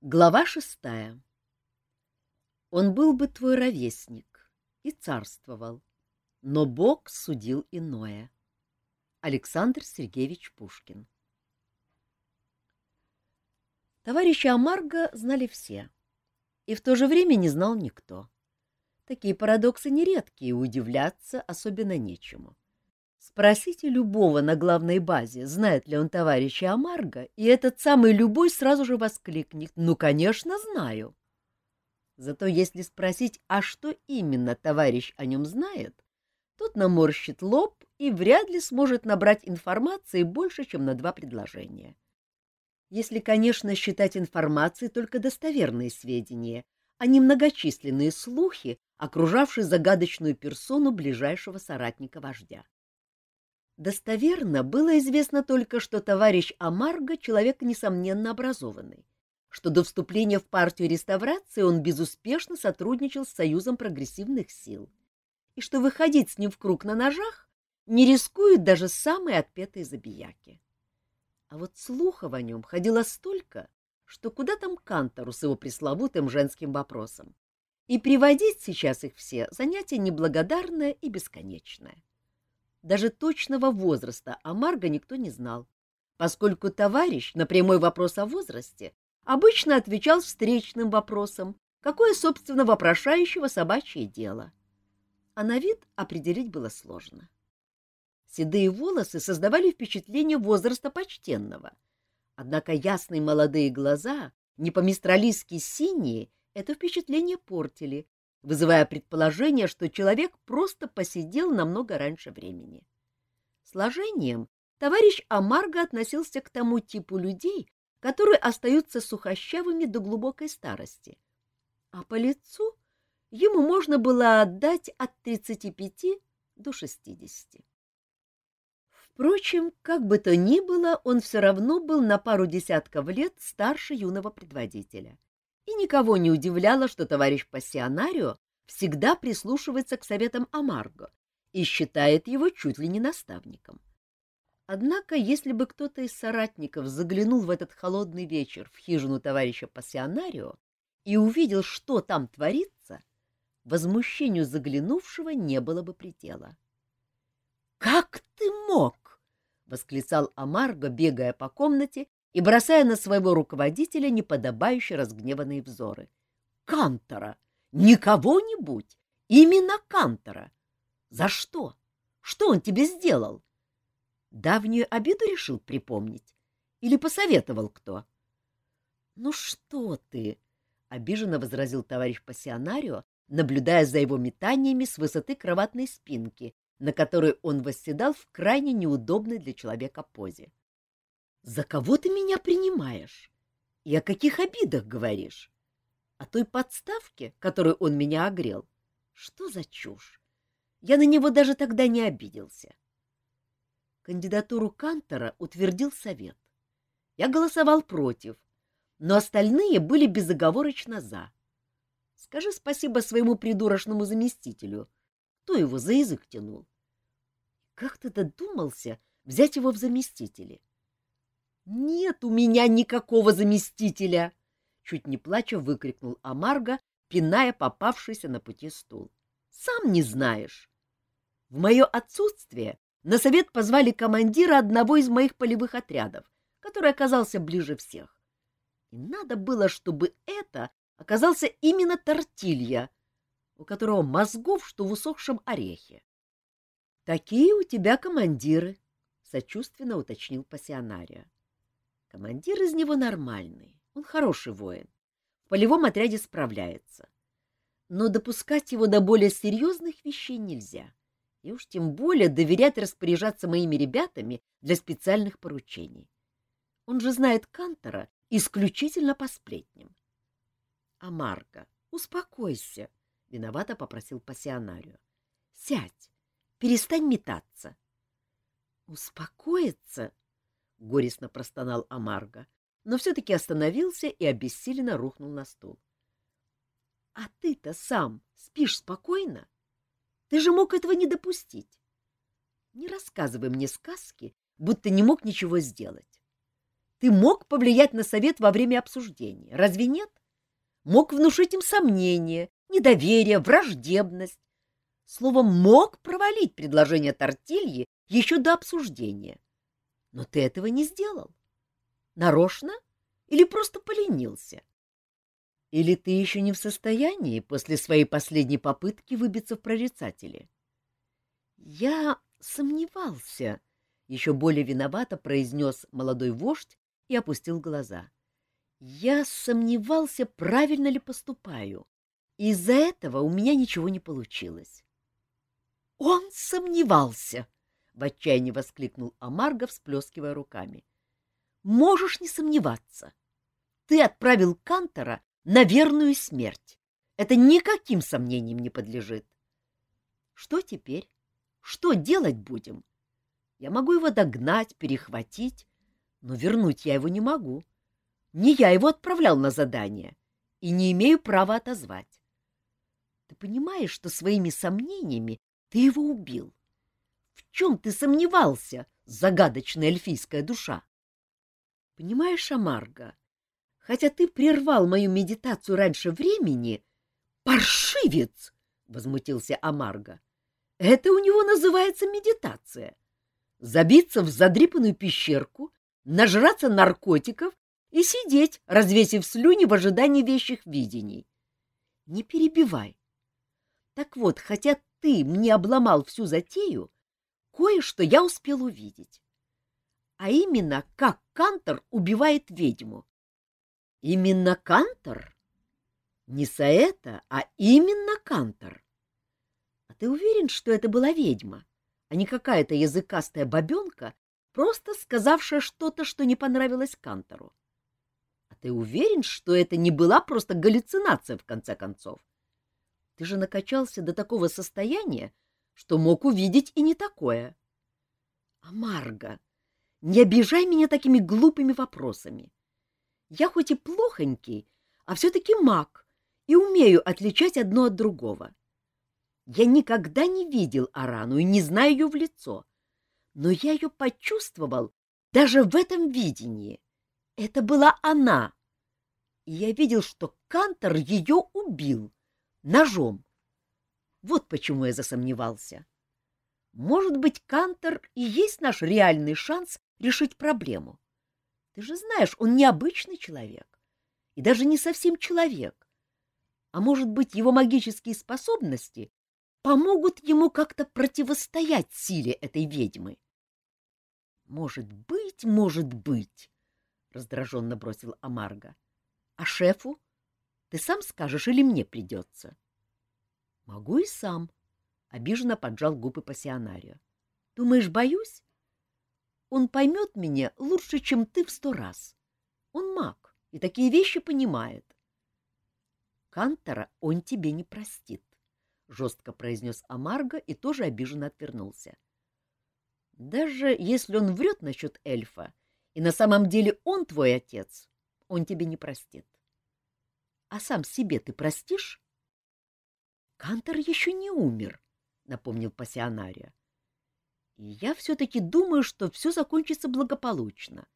Глава шестая. Он был бы твой ровесник и царствовал, но Бог судил иное. Александр Сергеевич Пушкин. Товарища Амарго знали все, и в то же время не знал никто. Такие парадоксы нередки, и удивляться особенно нечему. Спросите любого на главной базе, знает ли он товарища Амарго, и этот самый любой сразу же воскликнет «Ну, конечно, знаю». Зато если спросить, а что именно товарищ о нем знает, тот наморщит лоб и вряд ли сможет набрать информации больше, чем на два предложения. Если, конечно, считать информацией только достоверные сведения, а не многочисленные слухи, окружавшие загадочную персону ближайшего соратника вождя. Достоверно было известно только, что товарищ Амарго — человек несомненно образованный, что до вступления в партию реставрации он безуспешно сотрудничал с Союзом прогрессивных сил, и что выходить с ним в круг на ножах не рискуют даже самые отпетые забияки. А вот слухов о нем ходило столько, что куда там Кантору с его пресловутым женским вопросом. И приводить сейчас их все — занятие неблагодарное и бесконечное. Даже точного возраста Амарго никто не знал, поскольку товарищ на прямой вопрос о возрасте обычно отвечал встречным вопросом, какое, собственно, вопрошающего собачье дело. А на вид определить было сложно. Седые волосы создавали впечатление возраста почтенного — Однако ясные молодые глаза, не по-мистралийски синие, это впечатление портили, вызывая предположение, что человек просто посидел намного раньше времени. Сложением товарищ Амарго относился к тому типу людей, которые остаются сухощавыми до глубокой старости. А по лицу ему можно было отдать от 35 до 60. Впрочем, как бы то ни было, он все равно был на пару десятков лет старше юного предводителя. Никого не удивляло, что товарищ пассионарио всегда прислушивается к советам Амарго и считает его чуть ли не наставником. Однако, если бы кто-то из соратников заглянул в этот холодный вечер в хижину товарища пассионарио и увидел, что там творится, возмущению заглянувшего не было бы предела. — Как ты мог? — восклицал Амарго, бегая по комнате и бросая на своего руководителя неподобающие разгневанные взоры. «Кантора! Не кого-нибудь! Именно Кантора! За что? Что он тебе сделал? Давнюю обиду решил припомнить? Или посоветовал кто?» «Ну что ты!» — обиженно возразил товарищ пассионарио, наблюдая за его метаниями с высоты кроватной спинки на которой он восседал в крайне неудобной для человека позе. — За кого ты меня принимаешь? И о каких обидах говоришь? О той подставке, которую он меня огрел? Что за чушь? Я на него даже тогда не обиделся. Кандидатуру Кантора утвердил совет. Я голосовал против, но остальные были безоговорочно «за». Скажи спасибо своему придурочному заместителю — кто его за язык тянул? Как ты додумался взять его в заместители? — Нет у меня никакого заместителя! — чуть не плача выкрикнул Амарго, пиная попавшийся на пути стул. — Сам не знаешь. В мое отсутствие на совет позвали командира одного из моих полевых отрядов, который оказался ближе всех. И надо было, чтобы это оказался именно Тортилья, у которого мозгов, что в усохшем орехе. — Такие у тебя командиры, — сочувственно уточнил пассионария. — Командир из него нормальный, он хороший воин, в полевом отряде справляется. Но допускать его до более серьезных вещей нельзя, и уж тем более доверять распоряжаться моими ребятами для специальных поручений. Он же знает Кантора исключительно по сплетням. — А Марка, успокойся, — виновато попросил пассионарию. — Сядь, перестань метаться. — Успокоиться? — горестно простонал Амарго, но все-таки остановился и обессиленно рухнул на стул. — А ты-то сам спишь спокойно? Ты же мог этого не допустить. Не рассказывай мне сказки, будто не мог ничего сделать. Ты мог повлиять на совет во время обсуждения, разве нет? Мог внушить им сомнения, недоверие, враждебность. Словом, мог провалить предложение Тортильи еще до обсуждения. Но ты этого не сделал. Нарочно или просто поленился? Или ты еще не в состоянии после своей последней попытки выбиться в прорицатели? Я сомневался, — еще более виновато произнес молодой вождь и опустил глаза. Я сомневался, правильно ли поступаю. Из-за этого у меня ничего не получилось. — Он сомневался! — в отчаянии воскликнул Амарго, всплескивая руками. — Можешь не сомневаться. Ты отправил Кантора на верную смерть. Это никаким сомнениям не подлежит. Что теперь? Что делать будем? Я могу его догнать, перехватить, но вернуть я его не могу. Не я его отправлял на задание и не имею права отозвать. Ты понимаешь, что своими сомнениями ты его убил? Чем ты сомневался, загадочная эльфийская душа? Понимаешь, Амарго, хотя ты прервал мою медитацию раньше времени... Паршивец! — возмутился Амарго. — Это у него называется медитация. Забиться в задрипанную пещерку, нажраться наркотиков и сидеть, развесив слюни в ожидании вещих видений. Не перебивай. Так вот, хотя ты мне обломал всю затею, кое-что я успел увидеть. А именно, как Кантор убивает ведьму. Именно Кантор? Не Саэта, а именно Кантор. А ты уверен, что это была ведьма, а не какая-то языкастая бабенка, просто сказавшая что-то, что не понравилось Кантору? А ты уверен, что это не была просто галлюцинация, в конце концов? Ты же накачался до такого состояния, что мог увидеть и не такое. А Марга, не обижай меня такими глупыми вопросами. Я хоть и плохонький, а все-таки маг и умею отличать одно от другого. Я никогда не видел Арану и не знаю ее в лицо, но я ее почувствовал даже в этом видении. Это была она. И я видел, что Кантор ее убил ножом. Вот почему я засомневался. Может быть, Кантор и есть наш реальный шанс решить проблему. Ты же знаешь, он необычный человек и даже не совсем человек. А может быть, его магические способности помогут ему как-то противостоять силе этой ведьмы? Может быть, может быть, раздраженно бросил Амарго. А шефу? Ты сам скажешь или мне придется? Могу и сам, обиженно поджал губы пассионарио. Думаешь, боюсь? Он поймет меня лучше, чем ты в сто раз. Он маг и такие вещи понимает. Кантора он тебе не простит, — жестко произнес Амарго и тоже обиженно отвернулся. Даже если он врет насчет эльфа, и на самом деле он твой отец, он тебе не простит. А сам себе ты простишь? Кантор еще не умер, — напомнил пассионария. И я все-таки думаю, что все закончится благополучно,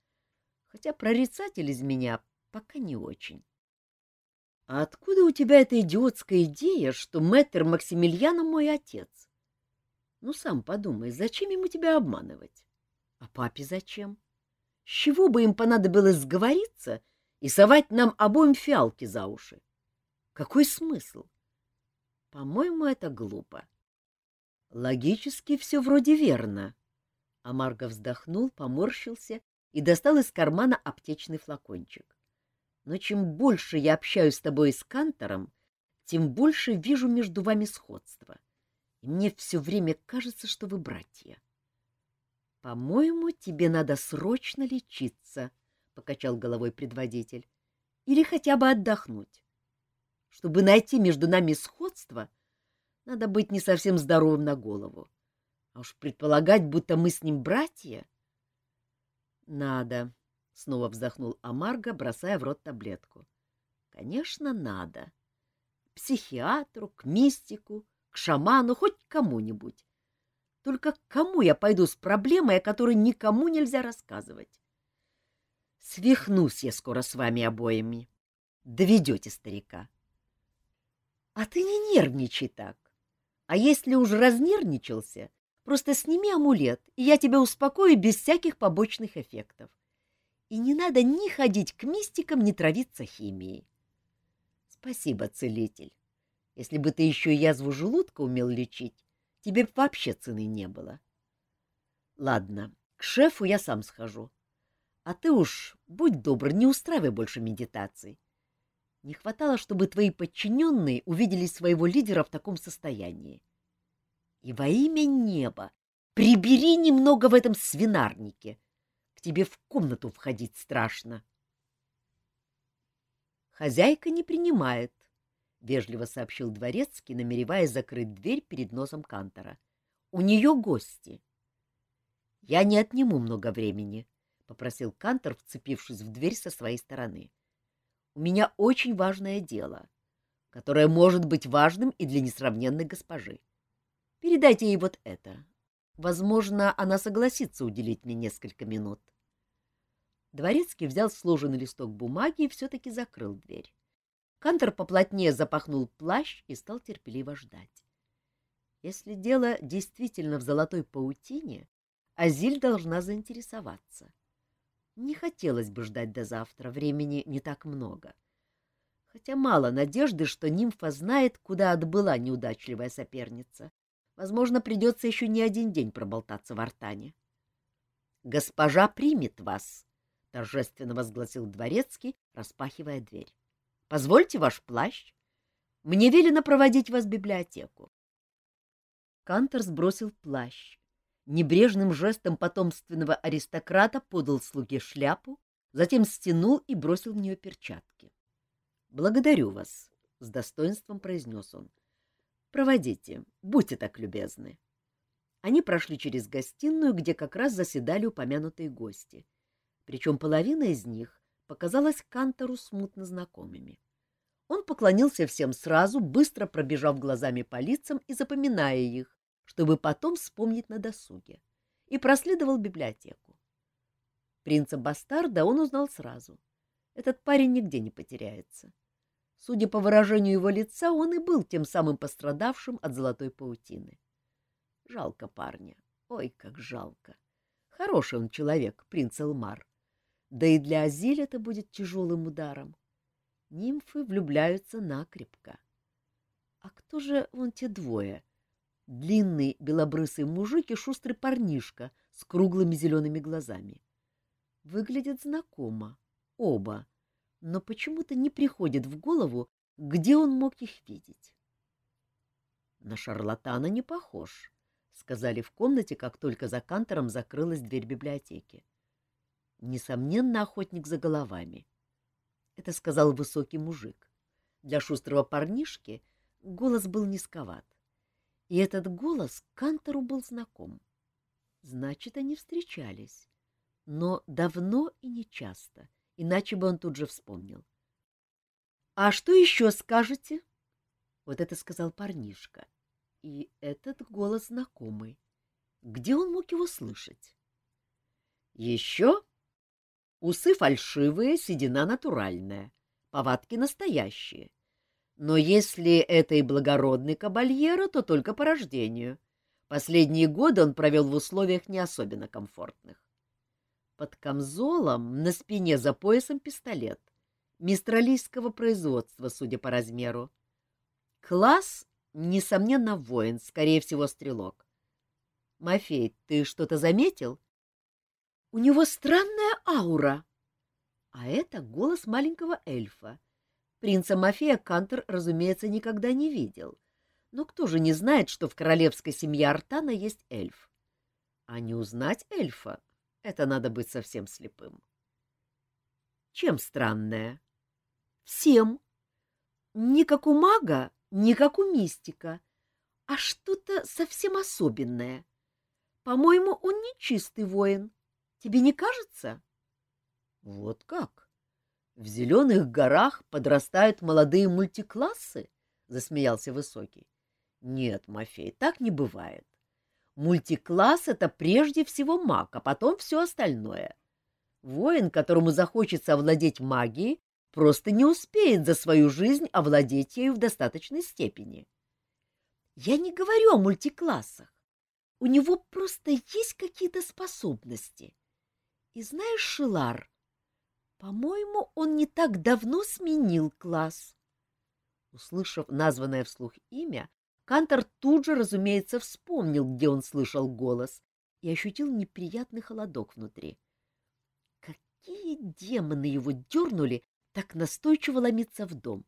хотя прорицатель из меня пока не очень. — А откуда у тебя эта идиотская идея, что мэтр Максимилиана мой отец? Ну, сам подумай, зачем ему тебя обманывать? А папе зачем? С чего бы им понадобилось сговориться и совать нам обоим фиалки за уши? Какой смысл? По-моему, это глупо. Логически все вроде верно. Амарго вздохнул, поморщился и достал из кармана аптечный флакончик. Но чем больше я общаюсь с тобой с Кантором, тем больше вижу между вами сходства. И мне все время кажется, что вы братья. — По-моему, тебе надо срочно лечиться, — покачал головой предводитель, — или хотя бы отдохнуть. Чтобы найти между нами сходство — надо быть не совсем здоровым на голову. А уж предполагать, будто мы с ним братья... — Надо, — снова вздохнул Амарго, бросая в рот таблетку. — Конечно, надо. К психиатру, к мистику, к шаману, хоть к кому-нибудь. Только к кому я пойду с проблемой, о которой никому нельзя рассказывать? Свихнусь я скоро с вами обоими. Доведете старика. — А ты не нервничай так. А если уж разнервничался, просто сними амулет, и я тебя успокою без всяких побочных эффектов. И не надо ни ходить к мистикам, ни травиться химией. Спасибо, целитель. Если бы ты еще и язву желудка умел лечить, тебе б вообще цены не было. Ладно, к шефу я сам схожу. А ты уж, будь добр, не устраивай больше медитаций. Не хватало, чтобы твои подчиненные увидели своего лидера в таком состоянии. И во имя неба прибери немного в этом свинарнике. К тебе в комнату входить страшно. Хозяйка не принимает, — вежливо сообщил дворецкий, намереваясь закрыть дверь перед носом Кантора. — У нее гости. — Я не отниму много времени, — попросил Кантор, вцепившись в дверь со своей стороны. — у меня очень важное дело, которое может быть важным и для несравненной госпожи. Передайте ей вот это. Возможно, она согласится уделить мне несколько минут. Дворецкий взял сложенный листок бумаги и все-таки закрыл дверь. Кантор поплотнее запахнул плащ и стал терпеливо ждать. Если дело действительно в золотой паутине, Азиль должна заинтересоваться. Не хотелось бы ждать до завтра, времени не так много. Хотя мало надежды, что нимфа знает, куда отбыла неудачливая соперница. Возможно, придется еще не один день проболтаться в Артане. — Госпожа примет вас, — торжественно возгласил дворецкий, распахивая дверь. — Позвольте ваш плащ. Мне велено проводить вас в библиотеку. Кантор сбросил плащ, небрежным жестом потомственного аристократа подал слуге шляпу, затем стянул и бросил в нее перчатки. — Благодарю вас, — с достоинством произнес он. — Проводите, будьте так любезны. Они прошли через гостиную, где как раз заседали упомянутые гости. Причем половина из них показалась Кантору смутно знакомыми. Он поклонился всем сразу, быстро пробежав глазами по лицам и запоминая их, чтобы потом вспомнить на досуге, и проследовал библиотеку. Принца-бастарда он узнал сразу. Этот парень нигде не потеряется. Судя по выражению его лица, он и был тем самым пострадавшим от золотой паутины. Жалко парня. Ой, как жалко. Хороший он человек, принц Элмар. Да и для Азиль это будет тяжелым ударом. Нимфы влюбляются накрепко. А кто же вон те двое, длинный белобрысый мужик и шустрый парнишка с круглыми зелеными глазами. Выглядят знакомо, оба, но почему-то не приходит в голову, где он мог их видеть. — На шарлатана не похож, — сказали в комнате, как только за кантором закрылась дверь библиотеки. Несомненно, охотник за головами. Это сказал высокий мужик. Для шустрого парнишки голос был низковат. И этот голос Кантору был знаком. Значит, они встречались. Но давно и нечасто, иначе бы он тут же вспомнил. — А что еще скажете? — вот это сказал парнишка. И этот голос знакомый. Где он мог его слышать? — Еще усы фальшивые, седина натуральная, повадки настоящие. Но если это и благородный кабальеро, то только по рождению. Последние годы он провел в условиях не особенно комфортных. Под камзолом на спине за поясом пистолет. Мистралийского производства, судя по размеру. Класс, несомненно, воин, скорее всего, стрелок. Мафей, ты что-то заметил? У него странная аура. А это голос маленького эльфа — Принца Мафея Кантер, разумеется, никогда не видел. Но кто же не знает, что в королевской семье Артана есть эльф? А не узнать эльфа — это надо быть совсем слепым. Чем странное? Всем. Не как у мага, не как у мистика, а что-то совсем особенное. По-моему, он не чистый воин. Тебе не кажется? Вот как? В зеленых горах подрастают молодые мультиклассы? — засмеялся Высокий. — Нет, Мафей, так не бывает. Мультикласс — это прежде всего маг, а потом все остальное. Воин, которому захочется овладеть магией, просто не успеет за свою жизнь овладеть ею в достаточной степени. Я не говорю о мультиклассах. У него просто есть какие-то способности. И знаешь, Шилар, по-моему, он не так давно сменил класс. Услышав названное вслух имя, Кантор тут же, разумеется, вспомнил, где он слышал голос, и ощутил неприятный холодок внутри. Какие демоны его дернули так настойчиво ломиться в дом?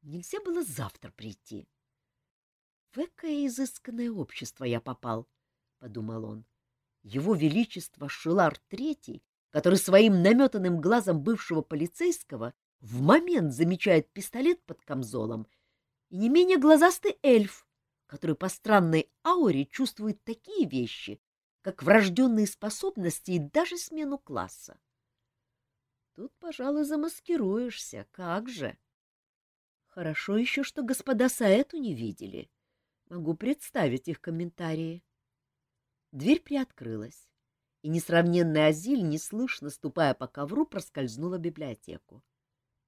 Нельзя было завтра прийти. — В экое изысканное общество я попал, — подумал он. Его Величество Шилар Третий, который своим наметанным глазом бывшего полицейского в момент замечает пистолет под камзолом, и не менее глазастый эльф, который по странной ауре чувствует такие вещи, как врожденные способности и даже смену класса. Тут, пожалуй, замаскируешься, как же. Хорошо еще, что господа Саэту не видели. Могу представить их комментарии. Дверь приоткрылась, и несравненная Азиль, неслышно ступая по ковру, проскользнула в библиотеку.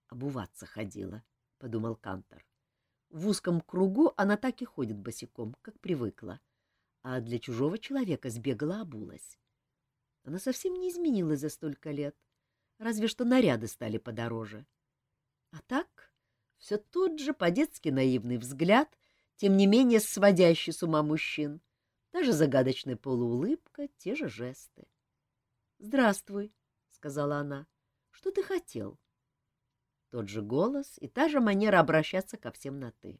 «Обуваться ходила», — подумал Кантор. В узком кругу она так и ходит босиком, как привыкла, а для чужого человека сбегала обулась. Она совсем не изменилась за столько лет — разве что наряды стали подороже. А так, все тот же по-детски наивный взгляд, тем не менее сводящий с ума мужчин, даже загадочная полуулыбка, те же жесты. — Здравствуй, — сказала она. — Что ты хотел? Тот же голос и та же манера обращаться ко всем на «ты».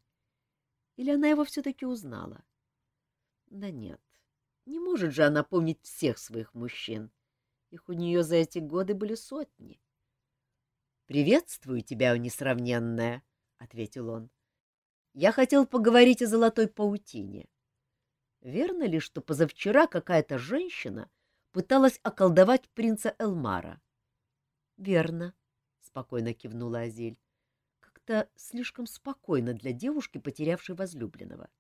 Или она его все-таки узнала? Да нет, не может же она помнить всех своих мужчин. Их у нее за эти годы были сотни. — Приветствую тебя, несравненная, — ответил он. — Я хотел поговорить о золотой паутине. Верно ли, что позавчера какая-то женщина пыталась околдовать принца Элмара? — Верно, — спокойно кивнула Азиль. Как-то слишком спокойно для девушки, потерявшей возлюбленного.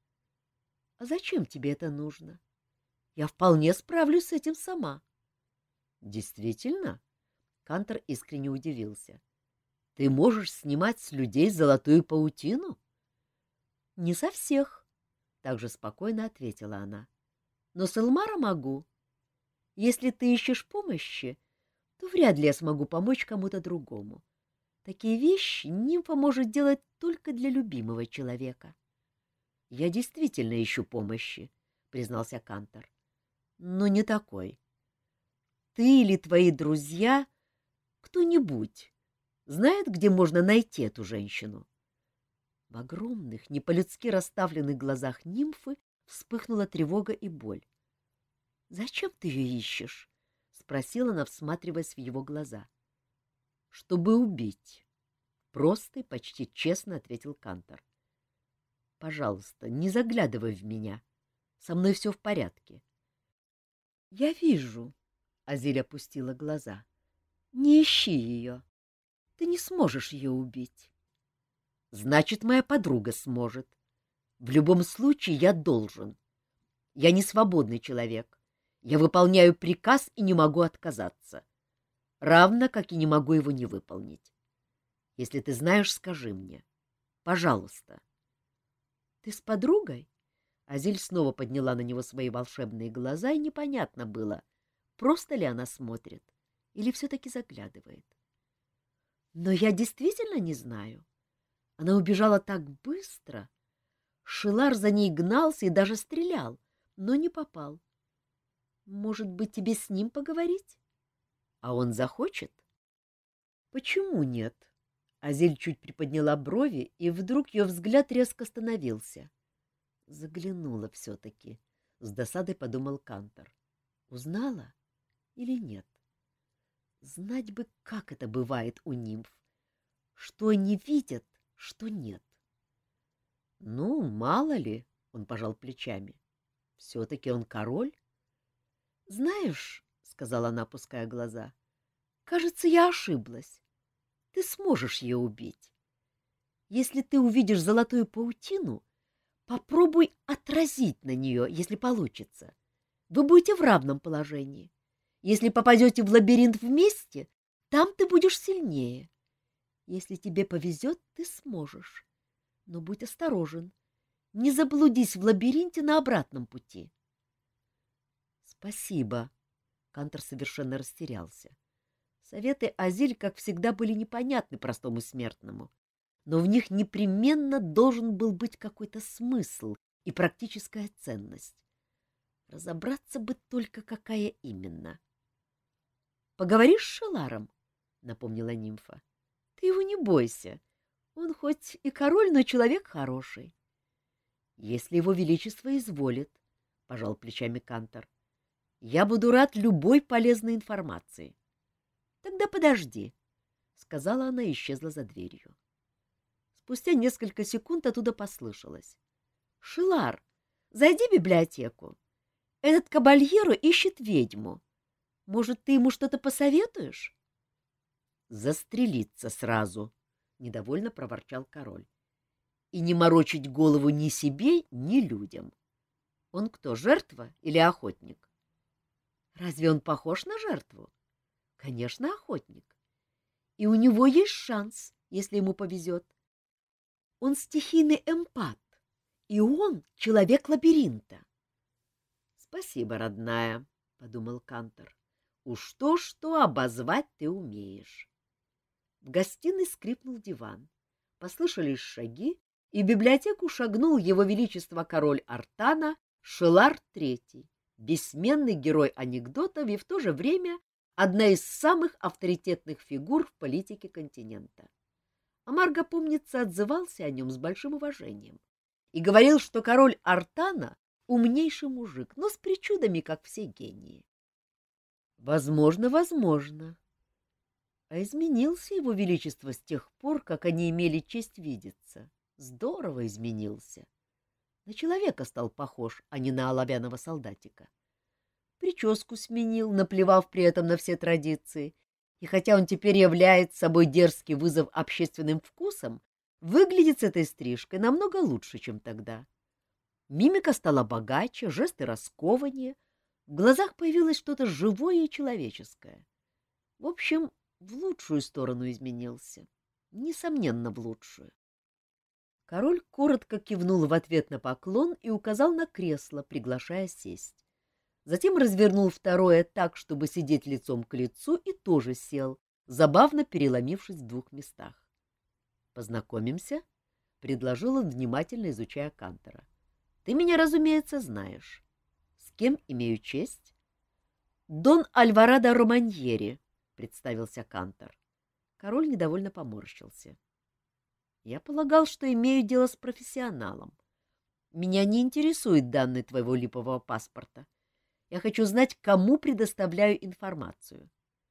— А зачем тебе это нужно? Я вполне справлюсь с этим сама. — Действительно? Кантор искренне удивился. Ты можешь снимать с людей золотую паутину? Не со всех, также спокойно ответила она. Но с Элмара могу. Если ты ищешь помощи, то вряд ли я смогу помочь кому-то другому. Такие вещи нимфа может делать только для любимого человека. — Я действительно ищу помощи, — признался Кантор. — Но не такой. Ты или твои друзья, кто-нибудь, знает, где можно найти эту женщину? В огромных, не по-людски расставленных глазах нимфы вспыхнула тревога и боль. — Зачем ты ее ищешь? — спросила она, всматриваясь в его глаза. — Чтобы убить. Просто и почти честно ответил Кантор. — Пожалуйста, не заглядывай в меня. Со мной все в порядке. — Я вижу, Азиль опустила глаза. — Не ищи ее. Ты не сможешь ее убить. — Значит, моя подруга сможет. В любом случае я должен. Я не свободный человек. Я выполняю приказ и не могу отказаться. Равно, как и не могу его не выполнить. Если ты знаешь, скажи мне. Пожалуйста. — Ты с подругой? Азиль снова подняла на него свои волшебные глаза, и непонятно было, просто ли она смотрит или все-таки заглядывает. Но я действительно не знаю. Она убежала так быстро. Шилар за ней гнался и даже стрелял, но не попал. Может быть, тебе с ним поговорить? А он захочет? Почему нет? Азель чуть приподняла брови, и вдруг ее взгляд резко остановился. Заглянула все-таки, — с досадой подумал Кантор. Узнала? или нет. Знать бы, как это бывает у нимф. Что они видят, что нет. — Ну, мало ли, — он пожал плечами. — Все-таки он король. — Знаешь, — сказала она, опуская глаза, — кажется, я ошиблась. Ты сможешь ее убить. Если ты увидишь золотую паутину, попробуй отразить на нее, если получится. Вы будете в равном положении. Если попадете в лабиринт вместе, там ты будешь сильнее. Если тебе повезет, ты сможешь. Но будь осторожен. Не заблудись в лабиринте на обратном пути. — Спасибо. Кантор совершенно растерялся. Советы Азиль, как всегда, были непонятны простому смертному, но в них непременно должен был быть какой-то смысл и практическая ценность. Разобраться бы только, какая именно. — Поговоришь с Шеларом? — напомнила нимфа. — Ты его не бойся. Он хоть и король, но человек хороший. — Если его величество изволит, — пожал плечами Кантор, — я буду рад любой полезной информации. — Тогда подожди, — сказала она и исчезла за дверью. Спустя несколько секунд оттуда послышалось. — Шилар, зайди в библиотеку. Этот кабальеро ищет ведьму. Может, ты ему что-то посоветуешь? — Застрелиться сразу, — недовольно проворчал король. — И не морочить голову ни себе, ни людям. Он кто, жертва или охотник? Разве он похож на жертву? Конечно, охотник. И у него есть шанс, если ему повезет. Он стихийный эмпат, и он человек лабиринта. — Спасибо, родная, — подумал Кантор. — Уж то-что обозвать ты умеешь. В гостиной скрипнул диван. Послышались шаги, и в библиотеку шагнул его величество король Артана Шелар III, бессменный герой анекдотов и в то же время одна из самых авторитетных фигур в политике континента. А помнится, отзывался о нем с большим уважением и говорил, что король Артана — умнейший мужик, но с причудами, как все гении. Возможно, возможно. А изменился его величество с тех пор, как они имели честь видеться. Здорово изменился. На человека стал похож, а не на оловянного солдатика. — прическу сменил, наплевав при этом на все традиции, и хотя он теперь является собой дерзкий вызов общественным вкусам, выглядит с этой стрижкой намного лучше, чем тогда. Мимика стала богаче, жесты раскованнее, в глазах появилось что-то живое и человеческое. В общем, в лучшую сторону изменился. Несомненно, в лучшую. Король коротко кивнул в ответ на поклон и указал на кресло, приглашая сесть затем развернул второе так, чтобы сидеть лицом к лицу, и тоже сел, забавно переломившись в двух местах. «Познакомимся?» — предложил он, внимательно изучая Кантора. «Ты меня, разумеется, знаешь. С кем имею честь?» «Дон Альварадо Романьери», — представился Кантор. Король недовольно поморщился. «Я полагал, что имею дело с профессионалом. Меня не интересует данные твоего липового паспорта. Я хочу знать, кому предоставляю информацию.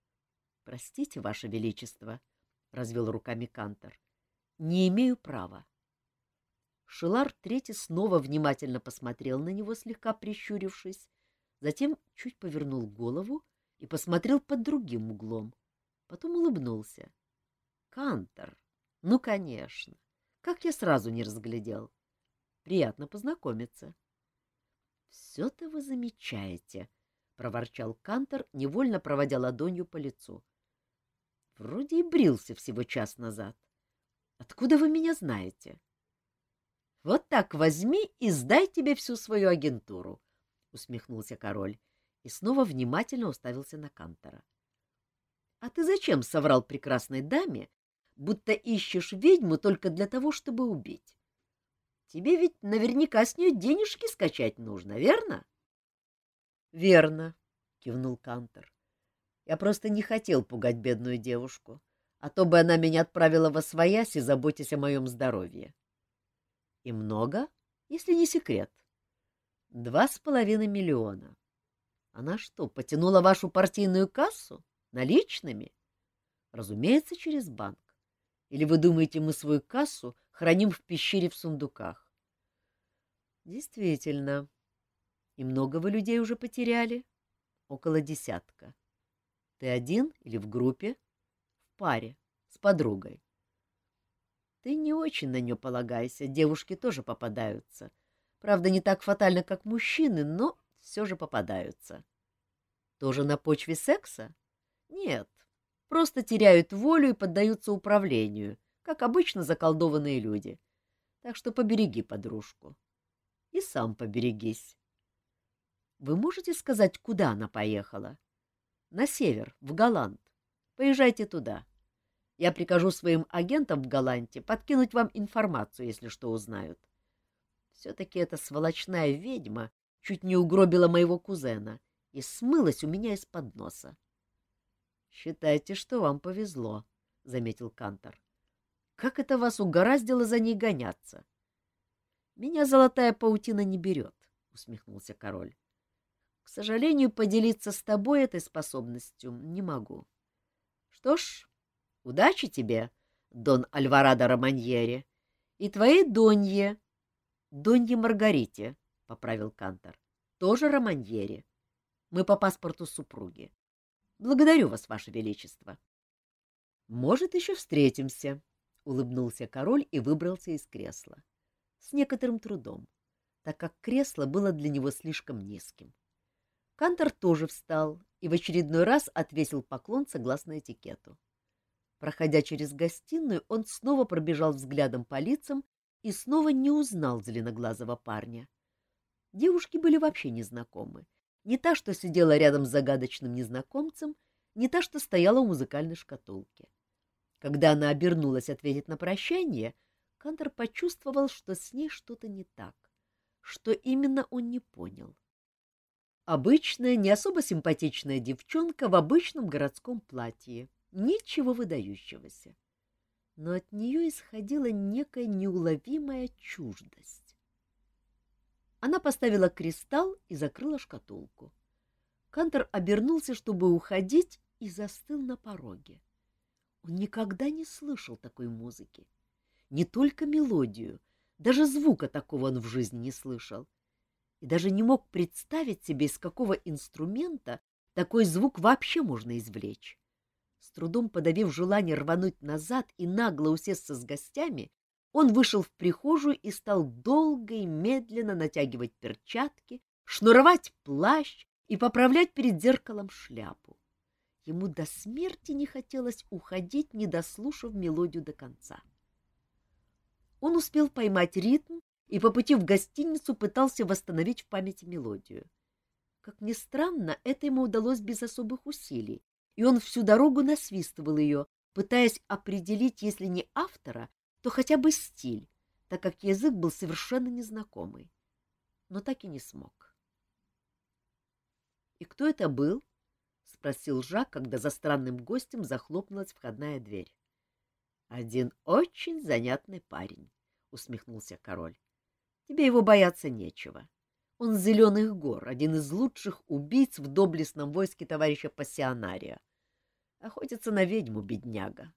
— Простите, Ваше Величество, — развел руками Кантор, — не имею права. Шилар Третий снова внимательно посмотрел на него, слегка прищурившись, затем чуть повернул голову и посмотрел под другим углом. Потом улыбнулся. — Кантор, ну, конечно, как я сразу не разглядел. Приятно познакомиться. — все-то вы замечаете, — проворчал Кантор, невольно проводя ладонью по лицу. — Вроде и брился всего час назад. Откуда вы меня знаете? — Вот так возьми и сдай тебе всю свою агентуру, — усмехнулся король и снова внимательно уставился на Кантора. — А ты зачем соврал прекрасной даме, будто ищешь ведьму только для того, чтобы убить? Тебе ведь наверняка с нее денежки скачать нужно, верно? — Верно, — кивнул Кантор. — Я просто не хотел пугать бедную девушку, а то бы она меня отправила во своясь и заботясь о моем здоровье. — И много, если не секрет? — Два с половиной миллиона. Она что, потянула вашу партийную кассу? Наличными? Разумеется, через банк. Или вы думаете, мы свою кассу храним в пещере в сундуках? Действительно. И много вы людей уже потеряли? Около десятка. Ты один или в группе? В паре, с подругой. Ты не очень на нее полагайся, девушки тоже попадаются. Правда, не так фатально, как мужчины, но все же попадаются. Тоже на почве секса? Нет, просто теряют волю и поддаются управлению, как обычно заколдованные люди. Так что побереги подружку. И сам поберегись. Вы можете сказать, куда она поехала? На север, в Голланд. Поезжайте туда. Я прикажу своим агентам в Голланде подкинуть вам информацию, если что узнают. Все-таки эта сволочная ведьма чуть не угробила моего кузена и смылась у меня из-под носа. — Считайте, что вам повезло, — заметил Кантор. — Как это вас угораздило за ней гоняться? — Меня золотая паутина не берет, — усмехнулся король. — К сожалению, поделиться с тобой этой способностью не могу. Что ж, удачи тебе, Дон Альварадо Романьери, и твоей Донье, Донье Маргарите, — поправил Кантор, — тоже Романьери. Мы по паспорту супруги. Благодарю вас, ваше величество. — Может, еще встретимся, — улыбнулся король и выбрался из кресла. С некоторым трудом, так как кресло было для него слишком низким. Кантор тоже встал и в очередной раз отвесил поклон согласно этикету. Проходя через гостиную, он снова пробежал взглядом по лицам и снова не узнал зеленоглазого парня. Девушки были вообще незнакомы, не та, что сидела рядом с загадочным незнакомцем, не та, что стояла у музыкальной шкатулки. Когда она обернулась ответить на прощание, Кантор почувствовал, что с ней что-то не так. Что именно он не понял. Обычная, не особо симпатичная девчонка в обычном городском платье. Ничего выдающегося. Но от нее исходила некая неуловимая чуждость. Она поставила кристалл и закрыла шкатулку. Кантор обернулся, чтобы уходить, и застыл на пороге. Он никогда не слышал такой музыки. Не только мелодию, даже звука такого он в жизни не слышал. И даже не мог представить себе, из какого инструмента такой звук вообще можно извлечь. С трудом подавив желание рвануть назад и нагло усесться с гостями, он вышел в прихожую и стал долго и медленно натягивать перчатки, шнуровать плащ и поправлять перед зеркалом шляпу. Ему до смерти не хотелось уходить, не дослушав мелодию до конца. Он успел поймать ритм и по пути в гостиницу пытался восстановить в памяти мелодию. Как ни странно, это ему удалось без особых усилий, и он всю дорогу насвистывал ее, пытаясь определить, если не автора, то хотя бы стиль, так как язык был совершенно незнакомый. Но так и не смог. — И кто это был? — спросил Жак, когда за странным гостем захлопнулась входная дверь. — Один очень занятный парень, — усмехнулся король. — Тебе его бояться нечего. Он с Зеленых гор, один из лучших убийц в доблестном войске товарища Пассионария. Охотится на ведьму, бедняга.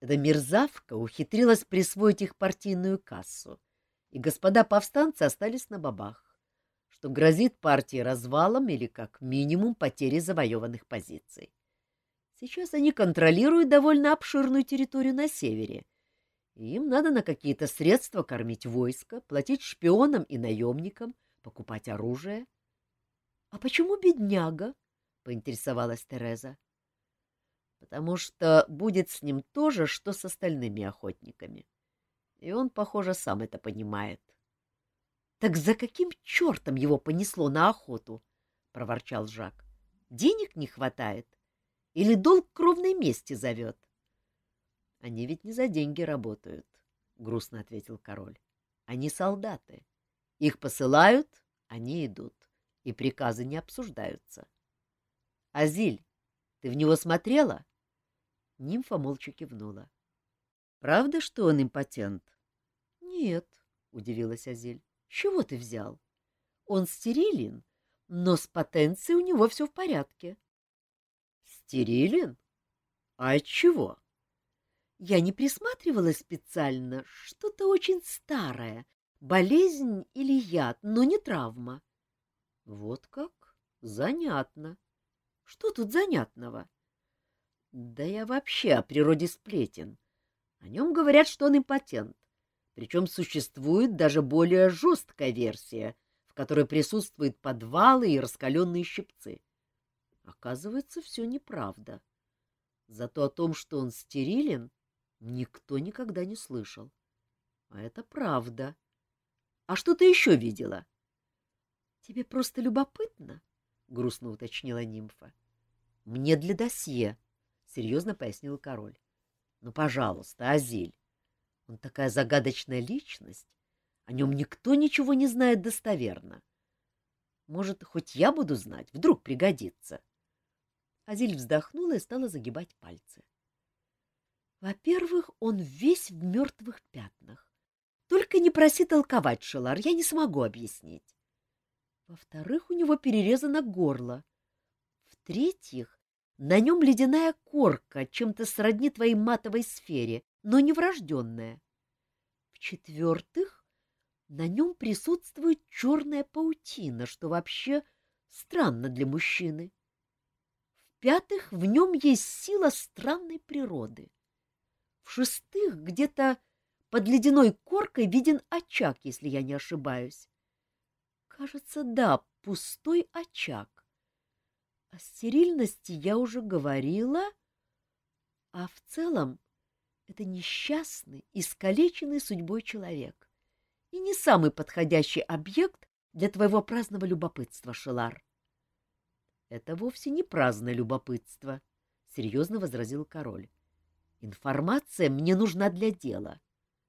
Эта мерзавка ухитрилась присвоить их партийную кассу, и господа повстанцы остались на бабах, что грозит партии развалом или, как минимум, потерей завоеванных позиций. Сейчас они контролируют довольно обширную территорию на севере, им надо на какие-то средства кормить войско, платить шпионам и наемникам, покупать оружие. — А почему бедняга? — поинтересовалась Тереза. — потому что будет с ним то же, что с остальными охотниками. И он, похоже, сам это понимает. — Так за каким чертом его понесло на охоту? — проворчал Жак. — Денег не хватает? Или долг кровной мести зовет? — Они ведь не за деньги работают, — грустно ответил король. — Они солдаты. Их посылают, они идут, и приказы не обсуждаются. — Азиль, ты в него смотрела? — Нимфа молча кивнула. — Правда, что он импотент? — Нет, — удивилась Азель. — чего ты взял? Он стерилен, но с потенцией у него все в порядке. — Стерилен? А от чего? — Я не присматривалась специально. Что-то очень старое. Болезнь или яд, но не травма. — Вот как? Занятно. Что тут занятного? — да я вообще о природе сплетен. О нем говорят, что он импотент. Причем существует даже более жесткая версия, в которой присутствуют подвалы и раскаленные щипцы. Оказывается, все неправда. Зато о том, что он стерилен, никто никогда не слышал. А это правда. А что ты еще видела? — Тебе просто любопытно, — грустно уточнила нимфа. — Мне для досье, — серьезно пояснил король. — Ну, пожалуйста, Азиль. Он такая загадочная личность. О нем никто ничего не знает достоверно. Может, хоть я буду знать, вдруг пригодится. Азиль вздохнула и стала загибать пальцы. Во-первых, он весь в мертвых пятнах. Только не проси толковать, Шелар, я не смогу объяснить. Во-вторых, у него перерезано горло. В-третьих, на нем ледяная корка, чем-то сродни твоей матовой сфере, но не врожденная. В-четвертых, на нем присутствует черная паутина, что вообще странно для мужчины. В-пятых, в нем есть сила странной природы. В-шестых, где-то под ледяной коркой виден очаг, если я не ошибаюсь. Кажется, да, пустой очаг. О стерильности я уже говорила, а в целом это несчастный, искалеченный судьбой человек и не самый подходящий объект для твоего праздного любопытства, Шелар. — Это вовсе не праздное любопытство, — серьезно возразил король. — Информация мне нужна для дела.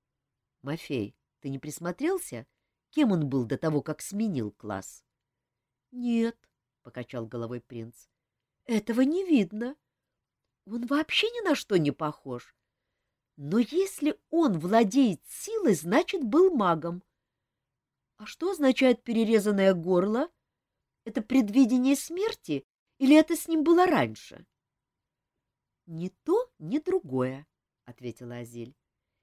— Мафей, ты не присмотрелся, кем он был до того, как сменил класс? — Нет, — покачал головой принц, — этого не видно. Он вообще ни на что не похож. Но если он владеет силой, значит, был магом. А что означает перерезанное горло? Это предвидение смерти или это с ним было раньше? — Ни то, ни другое, — ответила Азиль.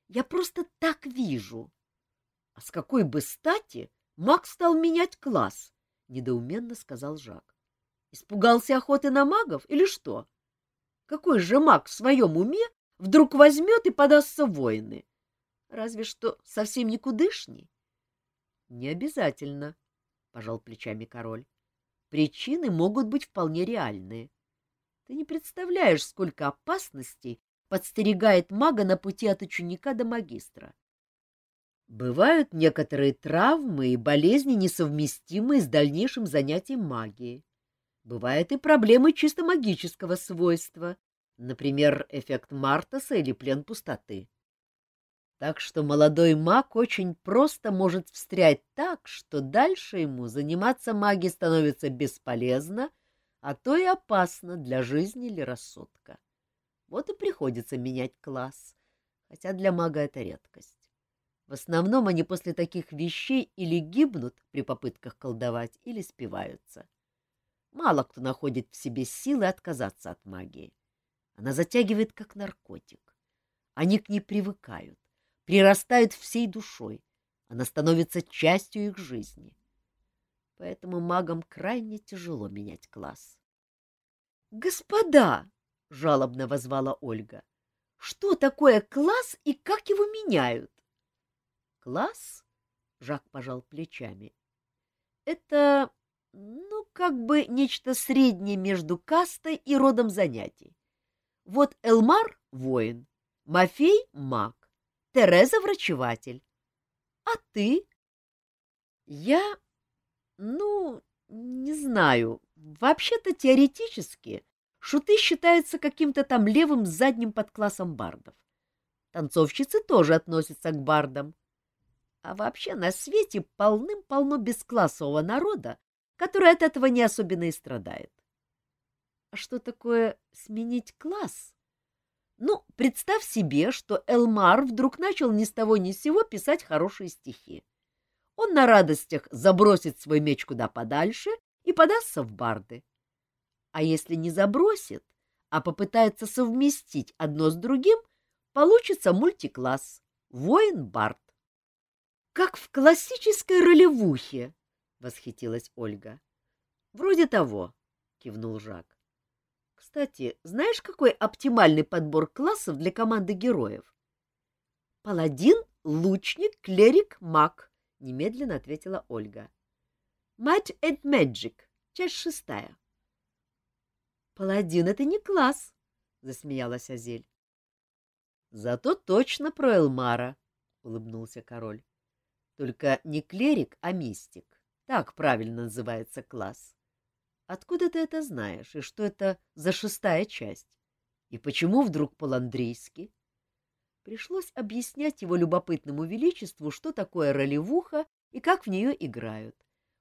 Я просто так вижу. — А с какой бы стати Макс стал менять класс? — недоуменно сказал Жак. — Испугался охоты на магов или что? Какой же маг в своем уме вдруг возьмет и подастся в войны? Разве что совсем никудышний? — Не обязательно, — пожал плечами король. Причины могут быть вполне реальные. Ты не представляешь, сколько опасностей подстерегает мага на пути от ученика до магистра. Бывают некоторые травмы и болезни, несовместимые с дальнейшим занятием магией. Бывают и проблемы чисто магического свойства, например, эффект Мартаса или плен пустоты. Так что молодой маг очень просто может встрять так, что дальше ему заниматься магией становится бесполезно, а то и опасно для жизни или рассудка. Вот и приходится менять класс, хотя для мага это редкость. В основном они после таких вещей или гибнут при попытках колдовать, или спиваются. Мало кто находит в себе силы отказаться от магии. Она затягивает, как наркотик. Они к ней привыкают, прирастают всей душой. Она становится частью их жизни. Поэтому магам крайне тяжело менять класс. «Господа!» — жалобно возвала Ольга. — Что такое класс и как его меняют? — Класс? — Жак пожал плечами. — Это, ну, как бы нечто среднее между кастой и родом занятий. Вот Элмар — воин, Мафей — маг, Тереза — врачеватель. А ты? — Я, ну, не знаю, вообще-то теоретически Шуты считаются каким-то там левым задним подклассом бардов. Танцовщицы тоже относятся к бардам. А вообще на свете полным-полно бесклассового народа, который от этого не особенно и страдает. А что такое сменить класс? Ну, представь себе, что Элмар вдруг начал ни с того ни с сего писать хорошие стихи. Он на радостях забросит свой меч куда подальше и подастся в барды. А если не забросит, а попытается совместить одно с другим, получится мультикласс — воин-бард. — Как в классической ролевухе, — восхитилась Ольга. — Вроде того, — кивнул Жак. — Кстати, знаешь, какой оптимальный подбор классов для команды героев? — Паладин, лучник, клерик, маг, — немедленно ответила Ольга. — Match and Magic, часть шестая. паладин — это не класс, — засмеялась Азель. — Зато точно про Элмара, — улыбнулся король. — Только не клерик, а мистик. Так правильно называется класс. Откуда ты это знаешь, и что это за шестая часть? И почему вдруг по-ландрийски? Пришлось объяснять его любопытному величеству, что такое ролевуха и как в нее играют,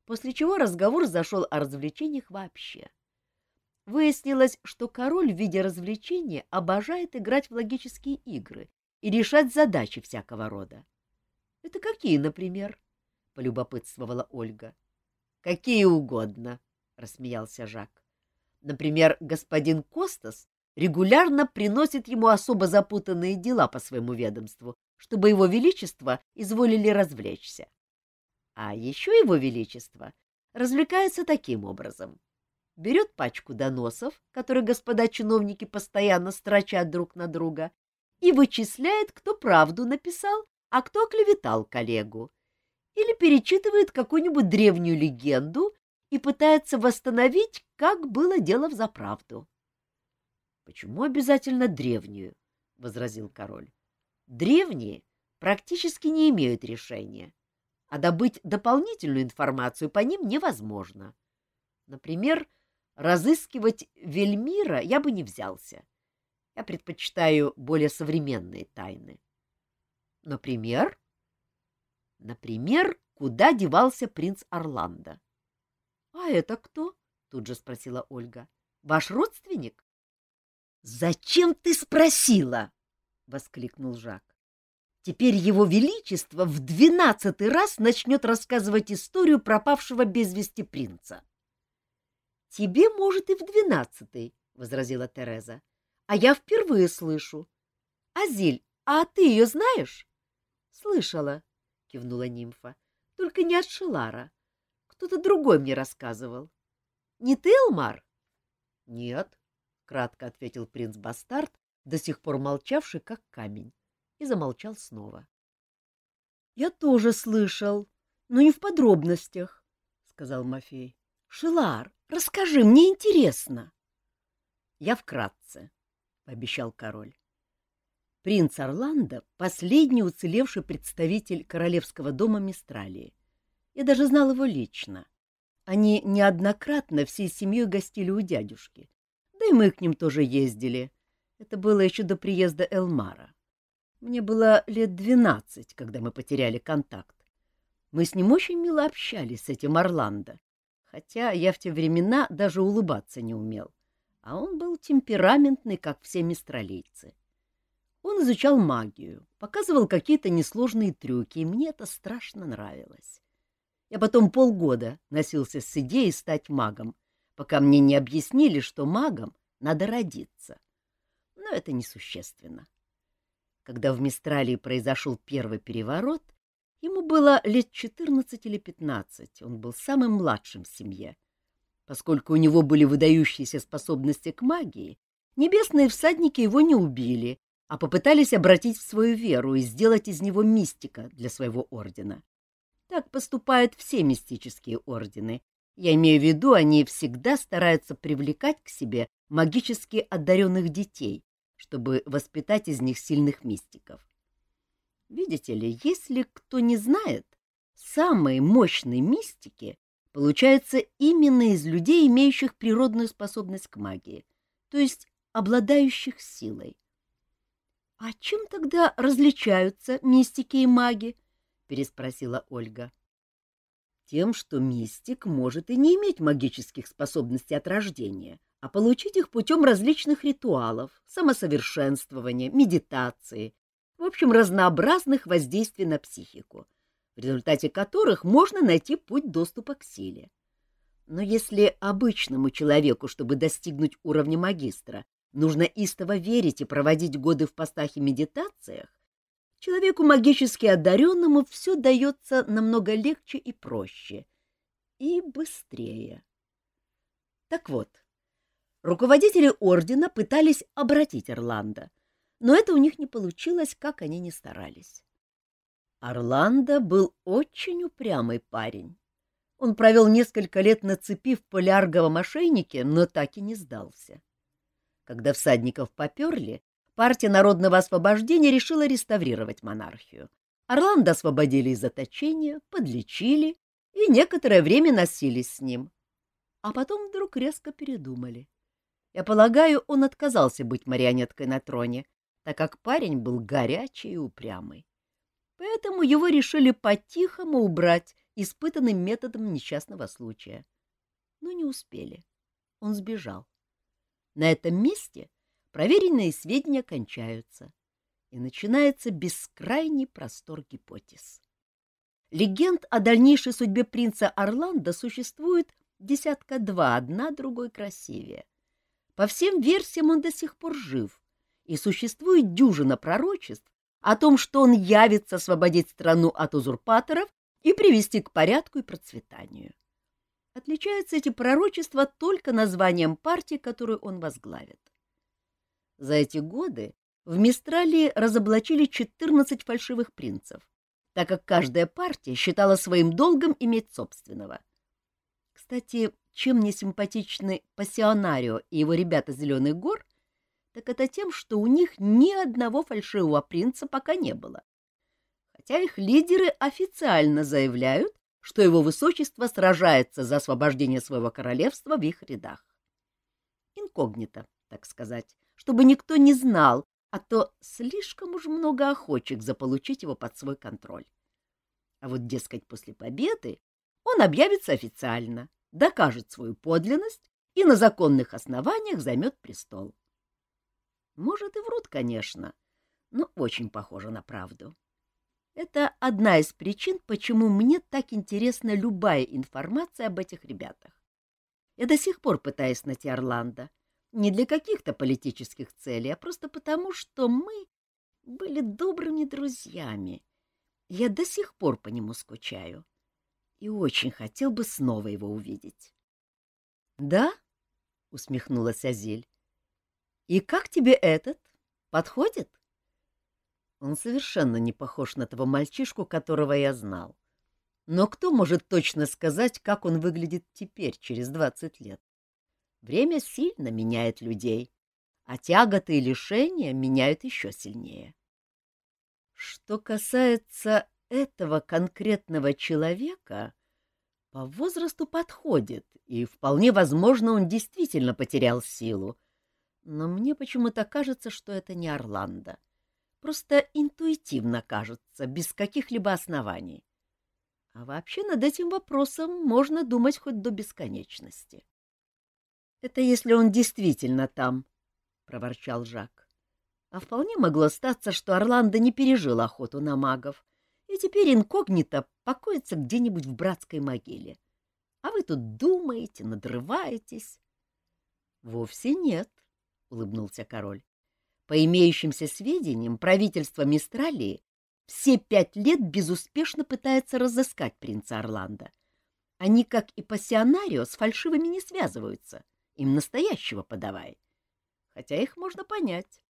после чего разговор зашел о развлечениях вообще. Выяснилось, что король в виде развлечения обожает играть в логические игры и решать задачи всякого рода. — Это какие, например? — полюбопытствовала Ольга. — Какие угодно, — рассмеялся Жак. — Например, господин Костас регулярно приносит ему особо запутанные дела по своему ведомству, чтобы его величество изволили развлечься. А еще его величество развлекается таким образом. Берет пачку доносов, которые господа чиновники постоянно строчат друг на друга, и вычисляет, кто правду написал, а кто оклеветал коллегу. Или перечитывает какую-нибудь древнюю легенду и пытается восстановить, как было дело в заправду. — Почему обязательно древнюю? — возразил король. — Древние практически не имеют решения а добыть дополнительную информацию по ним невозможно. Например, разыскивать Вельмира я бы не взялся. Я предпочитаю более современные тайны. Например? Например, куда девался принц Орландо? — А это кто? — тут же спросила Ольга. — Ваш родственник? — Зачем ты спросила? — воскликнул Жак. Теперь его величество в двенадцатый раз начнет рассказывать историю пропавшего без вести принца. — Тебе, может, и в двенадцатый, — возразила Тереза. — А я впервые слышу. — Азиль, а ты ее знаешь? — Слышала, — кивнула нимфа. — Только не от Шелара. Кто-то другой мне рассказывал. — Не ты, Элмар? — Нет, — кратко ответил принц-бастард, до сих пор молчавший, как камень и замолчал снова. — Я тоже слышал, но не в подробностях, — сказал Мафей. — Шилар, расскажи, мне интересно. — Я вкратце, — пообещал король. Принц Орландо — последний уцелевший представитель королевского дома Мистралии. Я даже знал его лично. Они неоднократно всей семьей гостили у дядюшки. Да и мы к ним тоже ездили. Это было еще до приезда Элмара. Мне было лет двенадцать, когда мы потеряли контакт. Мы с ним очень мило общались, с этим Орландо, хотя я в те времена даже улыбаться не умел, а он был темпераментный, как все мистралийцы. Он изучал магию, показывал какие-то несложные трюки, и мне это страшно нравилось. Я потом полгода носился с идеей стать магом, пока мне не объяснили, что магом надо родиться. Но это несущественно. Когда в Мистралии произошел первый переворот, ему было лет 14 или 15, он был самым младшим в семье. Поскольку у него были выдающиеся способности к магии, небесные всадники его не убили, а попытались обратить в свою веру и сделать из него мистика для своего ордена. Так поступают все мистические ордены. Я имею в виду, они всегда стараются привлекать к себе магически одаренных детей, чтобы воспитать из них сильных мистиков. Видите ли, если кто не знает, самые мощные мистики получаются именно из людей, имеющих природную способность к магии, то есть обладающих силой. — А чем тогда различаются мистики и маги? — переспросила Ольга. — Тем, что мистик может и не иметь магических способностей от рождения, а получить их путем различных ритуалов, самосовершенствования, медитации, в общем, разнообразных воздействий на психику, в результате которых можно найти путь доступа к силе. Но если обычному человеку, чтобы достигнуть уровня магистра, нужно истово верить и проводить годы в постах и медитациях, человеку магически одаренному все дается намного легче и проще, и быстрее. Так вот, Руководители ордена пытались обратить Орландо, но это у них не получилось, как они ни старались. Орландо был очень упрямый парень. Он провел несколько лет на цепи в полярговом ошейнике, но так и не сдался. Когда всадников поперли, партия народного освобождения решила реставрировать монархию. Орландо освободили из заточения, подлечили и некоторое время носились с ним. А потом вдруг резко передумали. Я полагаю, он отказался быть марионеткой на троне, так как парень был горячий и упрямый. Поэтому его решили по-тихому убрать испытанным методом несчастного случая. Но не успели. Он сбежал. На этом месте проверенные сведения кончаются, и начинается бескрайний простор гипотез. Легенд о дальнейшей судьбе принца Орландо существует десятка-два, одна другой красивее. По всем версиям он до сих пор жив, и существует дюжина пророчеств о том, что он явится освободить страну от узурпаторов и привести к порядку и процветанию. Отличаются эти пророчества только названием партии, которую он возглавит. За эти годы в Мистралии разоблачили 14 фальшивых принцев, так как каждая партия считала своим долгом иметь собственного. Кстати, чем мне симпатичны Пассионарио и его ребята Зеленых гор, так это тем, что у них ни одного фальшивого принца пока не было. Хотя их лидеры официально заявляют, что его высочество сражается за освобождение своего королевства в их рядах. Инкогнито, так сказать, чтобы никто не знал, а то слишком уж много охотчик заполучить его под свой контроль. А вот, дескать, после победы он объявится официально, докажет свою подлинность и на законных основаниях займет престол. Может, и врут, конечно, но очень похоже на правду. Это одна из причин, почему мне так интересна любая информация об этих ребятах. Я до сих пор пытаюсь найти Орландо. Не для каких-то политических целей, а просто потому, что мы были добрыми друзьями. Я до сих пор по нему скучаю и очень хотел бы снова его увидеть. — Да? — усмехнулась Азель. — И как тебе этот? Подходит? Он совершенно не похож на того мальчишку, которого я знал. Но кто может точно сказать, как он выглядит теперь, через двадцать лет? Время сильно меняет людей, а тяготы и лишения меняют еще сильнее. Что касается этого конкретного человека, по возрасту подходит, и вполне возможно, он действительно потерял силу. Но мне почему-то кажется, что это не Орландо. Просто интуитивно кажется, без каких-либо оснований. А вообще над этим вопросом можно думать хоть до бесконечности. — Это если он действительно там, — проворчал Жак. А вполне могло статься, что Орландо не пережил охоту на магов, и теперь инкогнито покоится где-нибудь в братской могиле. А вы тут думаете, надрываетесь. — Вовсе нет, — улыбнулся король. По имеющимся сведениям, правительство Мистралии все пять лет безуспешно пытается разыскать принца Орландо. Они, как и пассионарио, с фальшивыми не связываются, им настоящего подавай. Хотя их можно понять.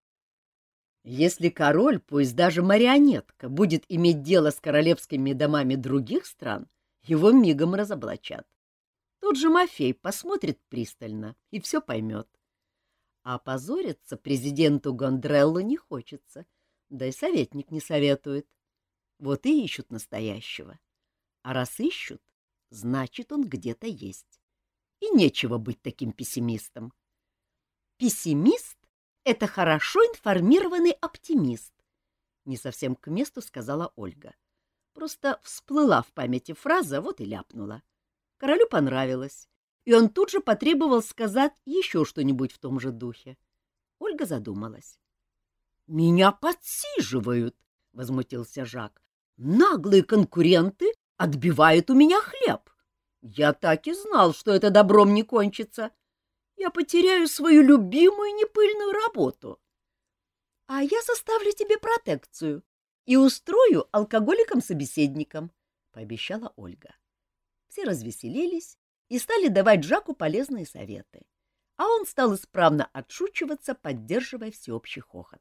Если король, пусть даже марионетка, будет иметь дело с королевскими домами других стран, его мигом разоблачат. Тот же Мафей посмотрит пристально и все поймет. А опозориться президенту Гондреллу не хочется, да и советник не советует. Вот и ищут настоящего. А раз ищут, значит, он где-то есть. И нечего быть таким пессимистом. Пессимист — это хорошо информированный оптимист, не совсем к месту сказала Ольга. Просто всплыла в памяти фраза, вот и ляпнула. Королю понравилось, и он тут же потребовал сказать еще что-нибудь в том же духе. Ольга задумалась. — Меня подсиживают, — возмутился Жак. — Наглые конкуренты отбивают у меня хлеб. Я так и знал, что это добром не кончится. Я потеряю свою любимую непыльную работу. — А я составлю тебе протекцию и устрою алкоголиком-собеседником, — пообещала Ольга. Все развеселились и стали давать Жаку полезные советы, а он стал исправно отшучиваться, поддерживая всеобщий хохот.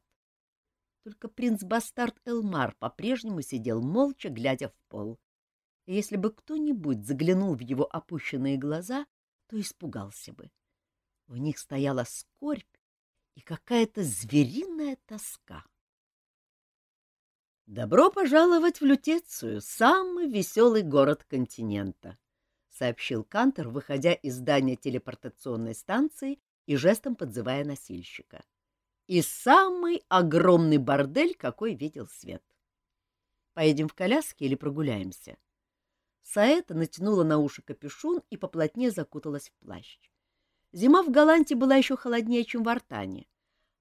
Только принц-бастард Элмар по-прежнему сидел молча, глядя в пол. И если бы кто-нибудь заглянул в его опущенные глаза, то испугался бы. В них стояла скорбь и какая-то звериная тоска. «Добро пожаловать в Лютецию, самый веселый город континента», — сообщил Кантер, выходя из здания телепортационной станции и жестом подзывая носильщика. «И самый огромный бордель, какой видел свет. Поедем в коляске или прогуляемся?» Саэта натянула на уши капюшон и поплотнее закуталась в плащ. Зима в Голландии была еще холоднее, чем в Артане.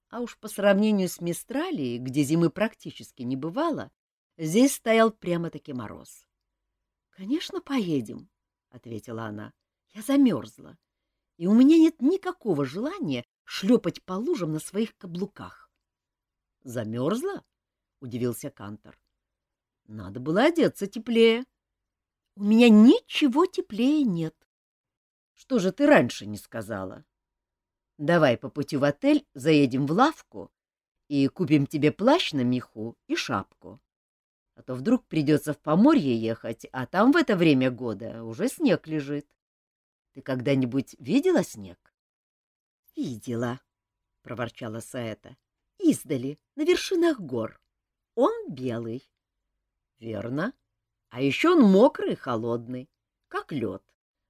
А уж по сравнению с Мистралией, где зимы практически не бывало, здесь стоял прямо-таки мороз. — Конечно, поедем, — ответила она. — Я замерзла, и у меня нет никакого желания шлепать по лужам на своих каблуках. — Замерзла? — удивился Кантор. — Надо было одеться теплее. — У меня ничего теплее нет. — Что же ты раньше не сказала? — Давай по пути в отель заедем в лавку и купим тебе плащ на меху и шапку. А то вдруг придется в Поморье ехать, а там в это время года уже снег лежит. Ты когда-нибудь видела снег? — Видела, — проворчала Саэта. — Издали, на вершинах гор. Он белый. — Верно. А еще он мокрый холодный, как лед,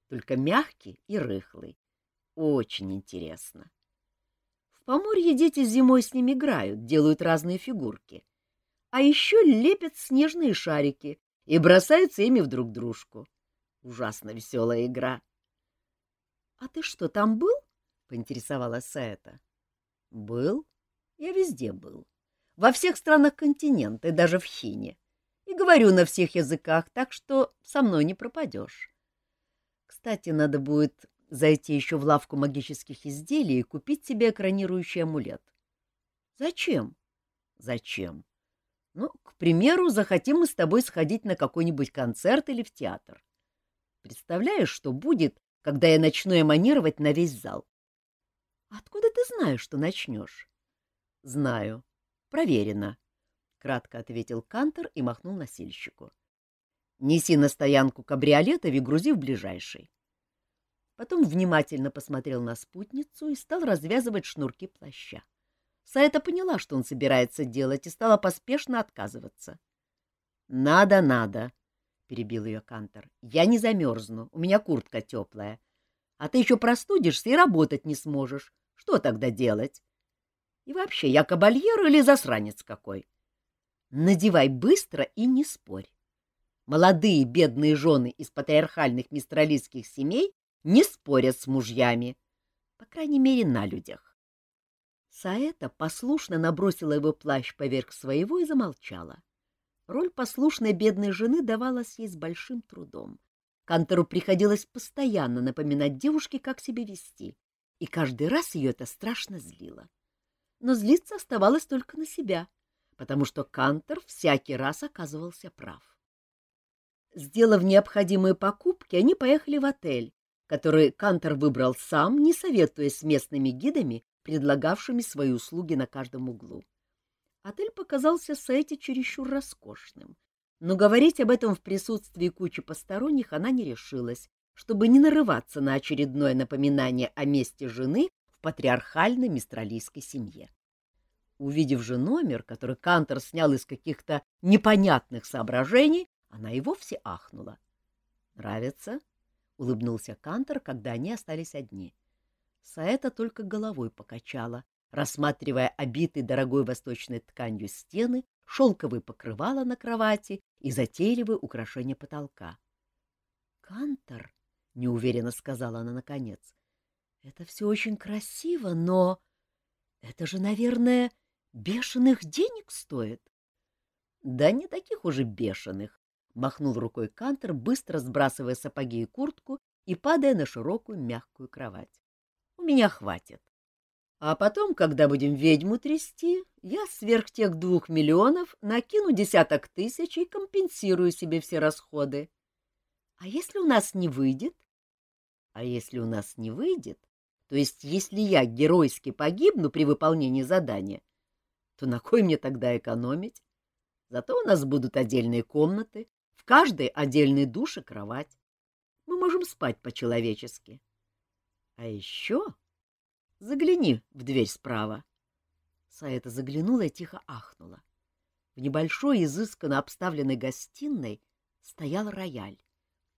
только мягкий и рыхлый. Очень интересно. В Поморье дети зимой с ним играют, делают разные фигурки. А еще лепят снежные шарики и бросаются ими в друг дружку. Ужасно веселая игра. — А ты что, там был? — поинтересовалась Саэта. — Был. Я везде был. Во всех странах континента, и даже в Хине. И говорю на всех языках, так что со мной не пропадешь. Кстати, надо будет зайти еще в лавку магических изделий и купить себе экранирующий амулет. Зачем? Зачем? Ну, к примеру, захотим мы с тобой сходить на какой-нибудь концерт или в театр. Представляешь, что будет, когда я начну эманировать на весь зал? Откуда ты знаешь, что начнешь? Знаю. Проверено. Кратко ответил Кантор и махнул носильщику. Неси на стоянку кабриолетов и грузи в ближайший. Потом внимательно посмотрел на спутницу и стал развязывать шнурки плаща. Саэта поняла, что он собирается делать, и стала поспешно отказываться. — Надо, надо, — перебил ее Кантор. — Я не замерзну, у меня куртка теплая. А ты еще простудишься и работать не сможешь. Что тогда делать? И вообще, я кабальер или засранец какой? Надевай быстро и не спорь. Молодые бедные жены из патриархальных мистралийских семей не спорят с мужьями, по крайней мере, на людях. Саэта послушно набросила его плащ поверх своего и замолчала. Роль послушной бедной жены давалась ей с большим трудом. Кантору приходилось постоянно напоминать девушке, как себя вести, и каждый раз ее это страшно злило. Но злиться оставалось только на себя, потому что Кантор всякий раз оказывался прав. Сделав необходимые покупки, они поехали в отель, который Кантор выбрал сам, не советуясь с местными гидами, предлагавшими свои услуги на каждом углу. Отель показался Сэти чересчур роскошным, но говорить об этом в присутствии кучи посторонних она не решилась, чтобы не нарываться на очередное напоминание о месте жены в патриархальной мистралийской семье. Увидев же номер, который Кантор снял из каких-то непонятных соображений, она и вовсе ахнула. «Нравится?» — улыбнулся Кантор, когда они остались одни. Саэта только головой покачала, рассматривая обитые дорогой восточной тканью стены, шелковые покрывала на кровати и затейливые украшения потолка. — Кантор, — неуверенно сказала она наконец, — это все очень красиво, но это же, наверное, бешеных денег стоит. — Да не таких уже бешеных, Махнул рукой Кантер, быстро сбрасывая сапоги и куртку и падая на широкую мягкую кровать. — меня хватит. А потом, когда будем ведьму трясти, я сверх тех двух миллионов накину десяток тысяч и компенсирую себе все расходы. А если у нас не выйдет? А если у нас не выйдет, то есть если я геройски погибну при выполнении задания, то на кой мне тогда экономить? Зато у нас будут отдельные комнаты, каждой отдельной душе кровать. Мы можем спать по-человечески. А еще загляни в дверь справа. Саэта заглянула и тихо ахнула. В небольшой, изысканно обставленной гостиной стоял рояль.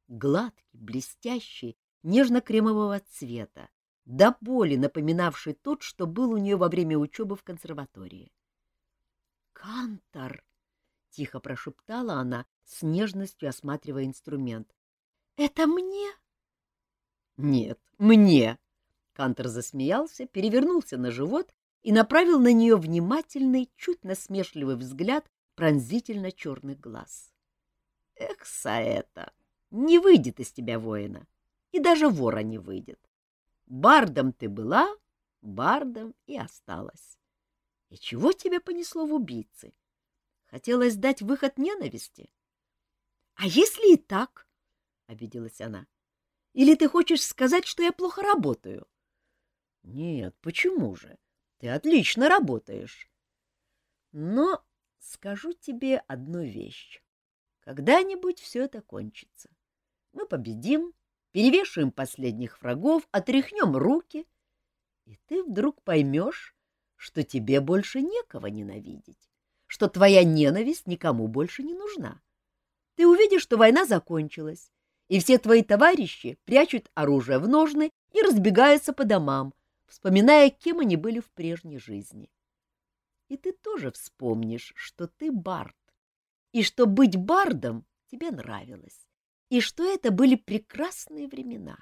Гладкий, блестящий, нежно-кремового цвета, до боли напоминавший тот, что был у нее во время учебы в консерватории. «Кантор!» — тихо прошептала она, с нежностью осматривая инструмент. «Это мне?» «Нет, мне!» Кантор засмеялся, перевернулся на живот и направил на нее внимательный, чуть насмешливый взгляд пронзительно черных глаз. «Эх, Саэта, не выйдет из тебя воина, и даже вора не выйдет. Бардом ты была, бардом и осталась. И чего тебя понесло в убийцы? Хотелось дать выход ненависти? — А если и так? — обиделась она. — Или ты хочешь сказать, что я плохо работаю? — Нет, почему же? Ты отлично работаешь. Но скажу тебе одну вещь. Когда-нибудь все это кончится. Мы победим, перевешиваем последних врагов, отряхнем руки, и ты вдруг поймешь, что тебе больше некого ненавидеть, что твоя ненависть никому больше не нужна. Ты увидишь, что война закончилась, и все твои товарищи прячут оружие в ножны и разбегаются по домам, вспоминая, кем они были в прежней жизни. И ты тоже вспомнишь, что ты бард, и что быть бардом тебе нравилось и что это были прекрасные времена.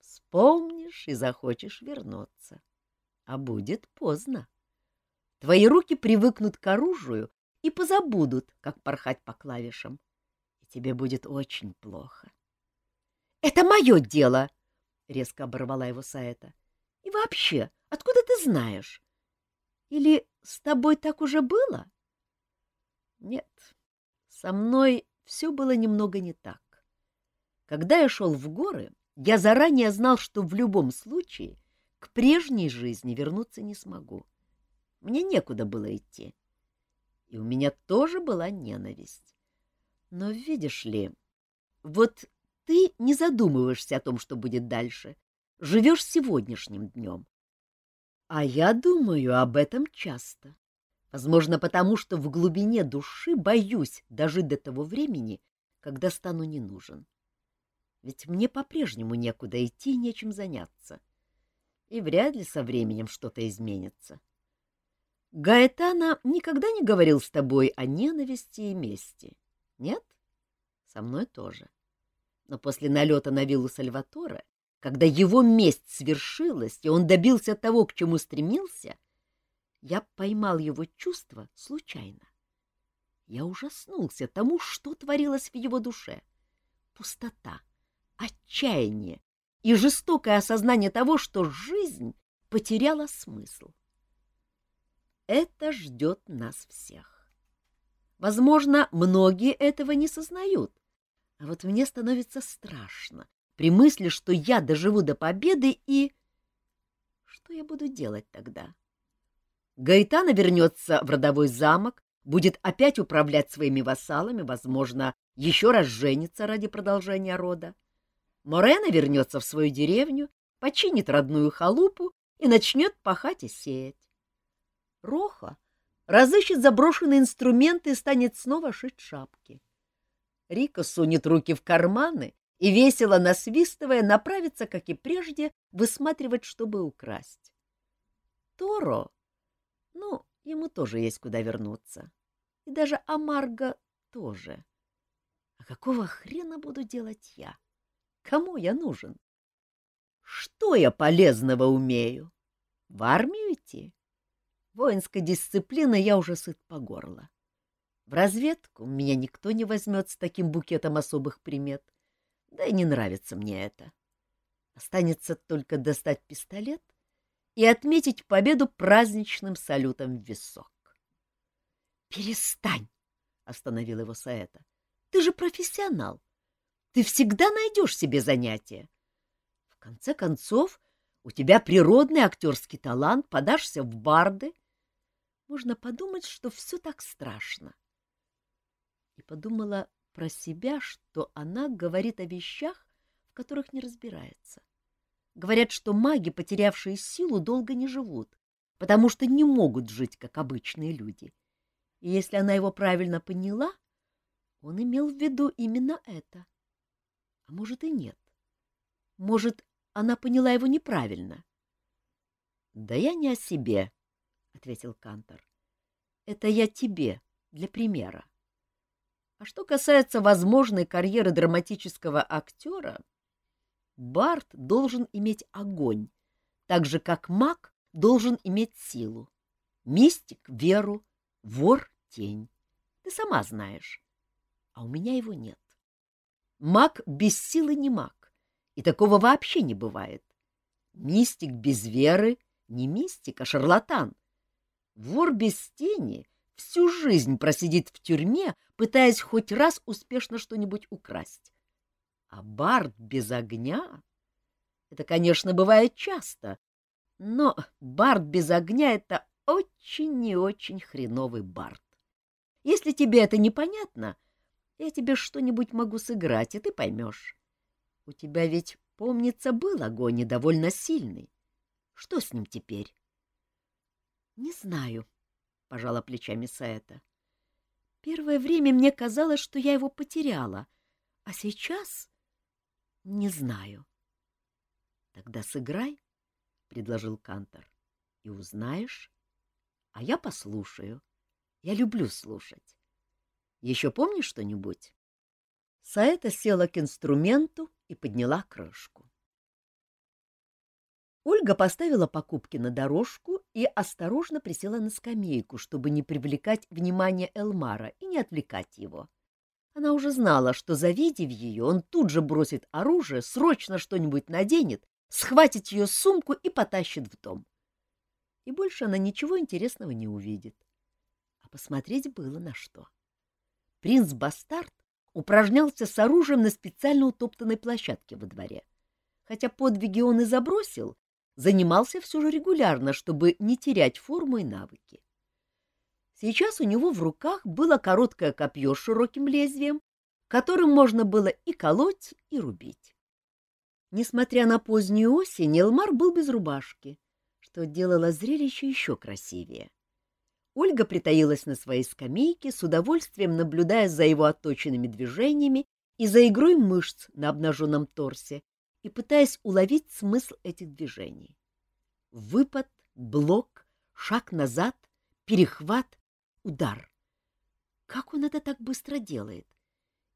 Вспомнишь и захочешь вернуться, а будет поздно. Твои руки привыкнут к оружию и позабудут, как порхать по клавишам, тебе будет очень плохо. — Это мое дело! — резко оборвала его Саэта. — И вообще, откуда ты знаешь? Или с тобой так уже было? — Нет, со мной все было немного не так. Когда я шел в горы, я заранее знал, что в любом случае к прежней жизни вернуться не смогу. Мне некуда было идти. И у меня тоже была ненависть. Но видишь ли, вот ты не задумываешься о том, что будет дальше, живешь сегодняшним днем. А я думаю об этом часто. Возможно, потому что в глубине души боюсь дожить до того времени, когда стану не нужен. Ведь мне по-прежнему некуда идти и нечем заняться. И вряд ли со временем что-то изменится. Гаэтана никогда не говорил с тобой о ненависти и мести. Нет? Со мной тоже. Но после налета на виллу Сальватора, когда его месть свершилась, и он добился того, к чему стремился, я поймал его чувство случайно. Я ужаснулся тому, что творилось в его душе. Пустота, отчаяние и жестокое осознание того, что жизнь потеряла смысл. Это ждет нас всех. Возможно, многие этого не сознают, а вот мне становится страшно при мысли, что я доживу до победы и... Что я буду делать тогда? — Гаэтана вернется в родовой замок, будет опять управлять своими вассалами, возможно, еще раз женится ради продолжения рода. Морена вернется в свою деревню, починит родную халупу и начнет пахать и сеять. Роха разыщет заброшенные инструменты и станет снова шить шапки. Рика сунет руки в карманы и, весело насвистывая, направится, как и прежде, высматривать, чтобы украсть. Торо ну, ему тоже есть куда вернуться. И даже Амарго тоже. А какого хрена буду делать я? Кому я нужен? Что я полезного умею? В армию идти? Воинской дисциплины я уже сыт по горло. В разведку меня никто не возьмет с таким букетом особых примет. Да и не нравится мне это. Останется только достать пистолет и отметить победу праздничным салютом в висок. «Перестань!» — остановил его Саэта. «Ты же профессионал. Ты всегда найдешь себе занятие. В конце концов, у тебя природный актерский талант, подашься в барды. Можно подумать, что все так страшно». И подумала про себя, что она говорит о вещах, в которых не разбирается. Говорят, что маги, потерявшие силу, долго не живут, потому что не могут жить, как обычные люди. И если она его правильно поняла, он имел в виду именно это. А может и нет. Может, она поняла его неправильно. — Да я не о себе, — ответил Кантор. — Это я тебе, для примера. А что касается возможной карьеры драматического актера, Барт должен иметь огонь, так же, как маг должен иметь силу, мистик — веру, вор — тень. Ты сама знаешь. А у меня его нет. Маг без силы не маг, и такого вообще не бывает. Мистик без веры — не мистик, а шарлатан. Вор без тени всю жизнь просидит в тюрьме, пытаясь хоть раз успешно что-нибудь украсть. А бард без огня — это, конечно, бывает часто, но бард без огня — это очень не очень хреновый бард. Если тебе это непонятно, я тебе что-нибудь могу сыграть, и ты поймешь. У тебя ведь, помнится, был огонь и довольно сильный. Что с ним теперь? — Не знаю, — пожала плечами Саэта. Первое время мне казалось, что я его потеряла, а сейчас не знаю. — Тогда сыграй, — предложил Кантор, — и узнаешь. А я послушаю. Я люблю слушать. Еще помнишь что-нибудь? Саэта села к инструменту и подняла крышку. Ольга поставила покупки на дорожку и осторожно присела на скамейку, чтобы не привлекать внимание Элмара и не отвлекать его. — она уже знала, что, завидев ее, он тут же бросит оружие, срочно что-нибудь наденет, схватит ее сумку и потащит в дом. И больше она ничего интересного не увидит. А посмотреть было на что. Принц-бастард упражнялся с оружием на специально утоптанной площадке во дворе. Хотя подвиги он и забросил, занимался все же регулярно, чтобы не терять форму и навыки. Сейчас у него в руках было короткое копье с широким лезвием, которым можно было и колоть, и рубить. Несмотря на позднюю осень, Элмар был без рубашки, что делало зрелище еще красивее. Ольга притаилась на своей скамейке, с удовольствием наблюдая за его отточенными движениями и за игрой мышц на обнаженном торсе и пытаясь уловить смысл этих движений. Выпад, блок, шаг назад, перехват, удар. Как он это так быстро делает?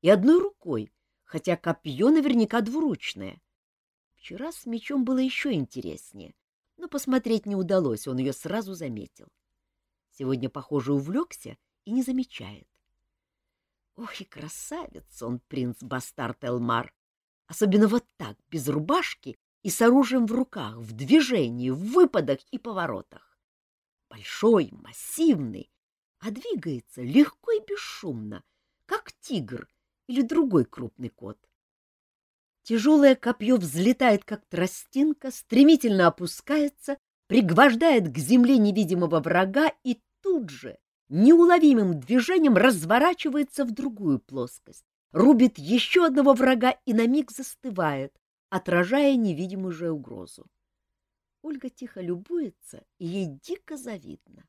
И одной рукой, хотя копье наверняка двуручное. Вчера с мечом было еще интереснее, но посмотреть не удалось, он ее сразу заметил. Сегодня, похоже, увлекся и не замечает. Ох и красавец он, принц Бастарт Элмар! Особенно вот так, без рубашки и с оружием в руках, в движении, в выпадах и поворотах. Большой, массивный, а двигается легко и бесшумно, как тигр или другой крупный кот. Тяжелое копье взлетает, как тростинка, стремительно опускается, пригвождает к земле невидимого врага и тут же неуловимым движением разворачивается в другую плоскость, рубит еще одного врага и на миг застывает, отражая невидимую же угрозу. Ольга тихо любуется, и ей дико завидно.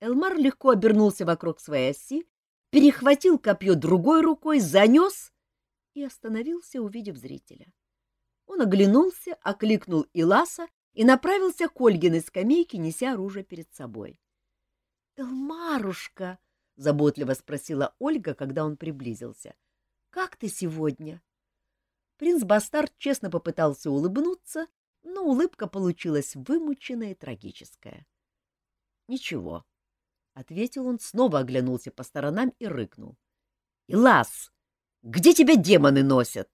Элмар легко обернулся вокруг своей оси, перехватил копье другой рукой, занес и остановился, увидев зрителя. Он оглянулся, окликнул Иласа и направился к Ольгиной скамейке, неся оружие перед собой. — Элмарушка! — заботливо спросила Ольга, когда он приблизился. — Как ты сегодня? Принц Бастард честно попытался улыбнуться, но улыбка получилась вымученная и трагическая. — Ничего, — ответил он, снова оглянулся по сторонам и рыкнул. — Илас, где тебя демоны носят?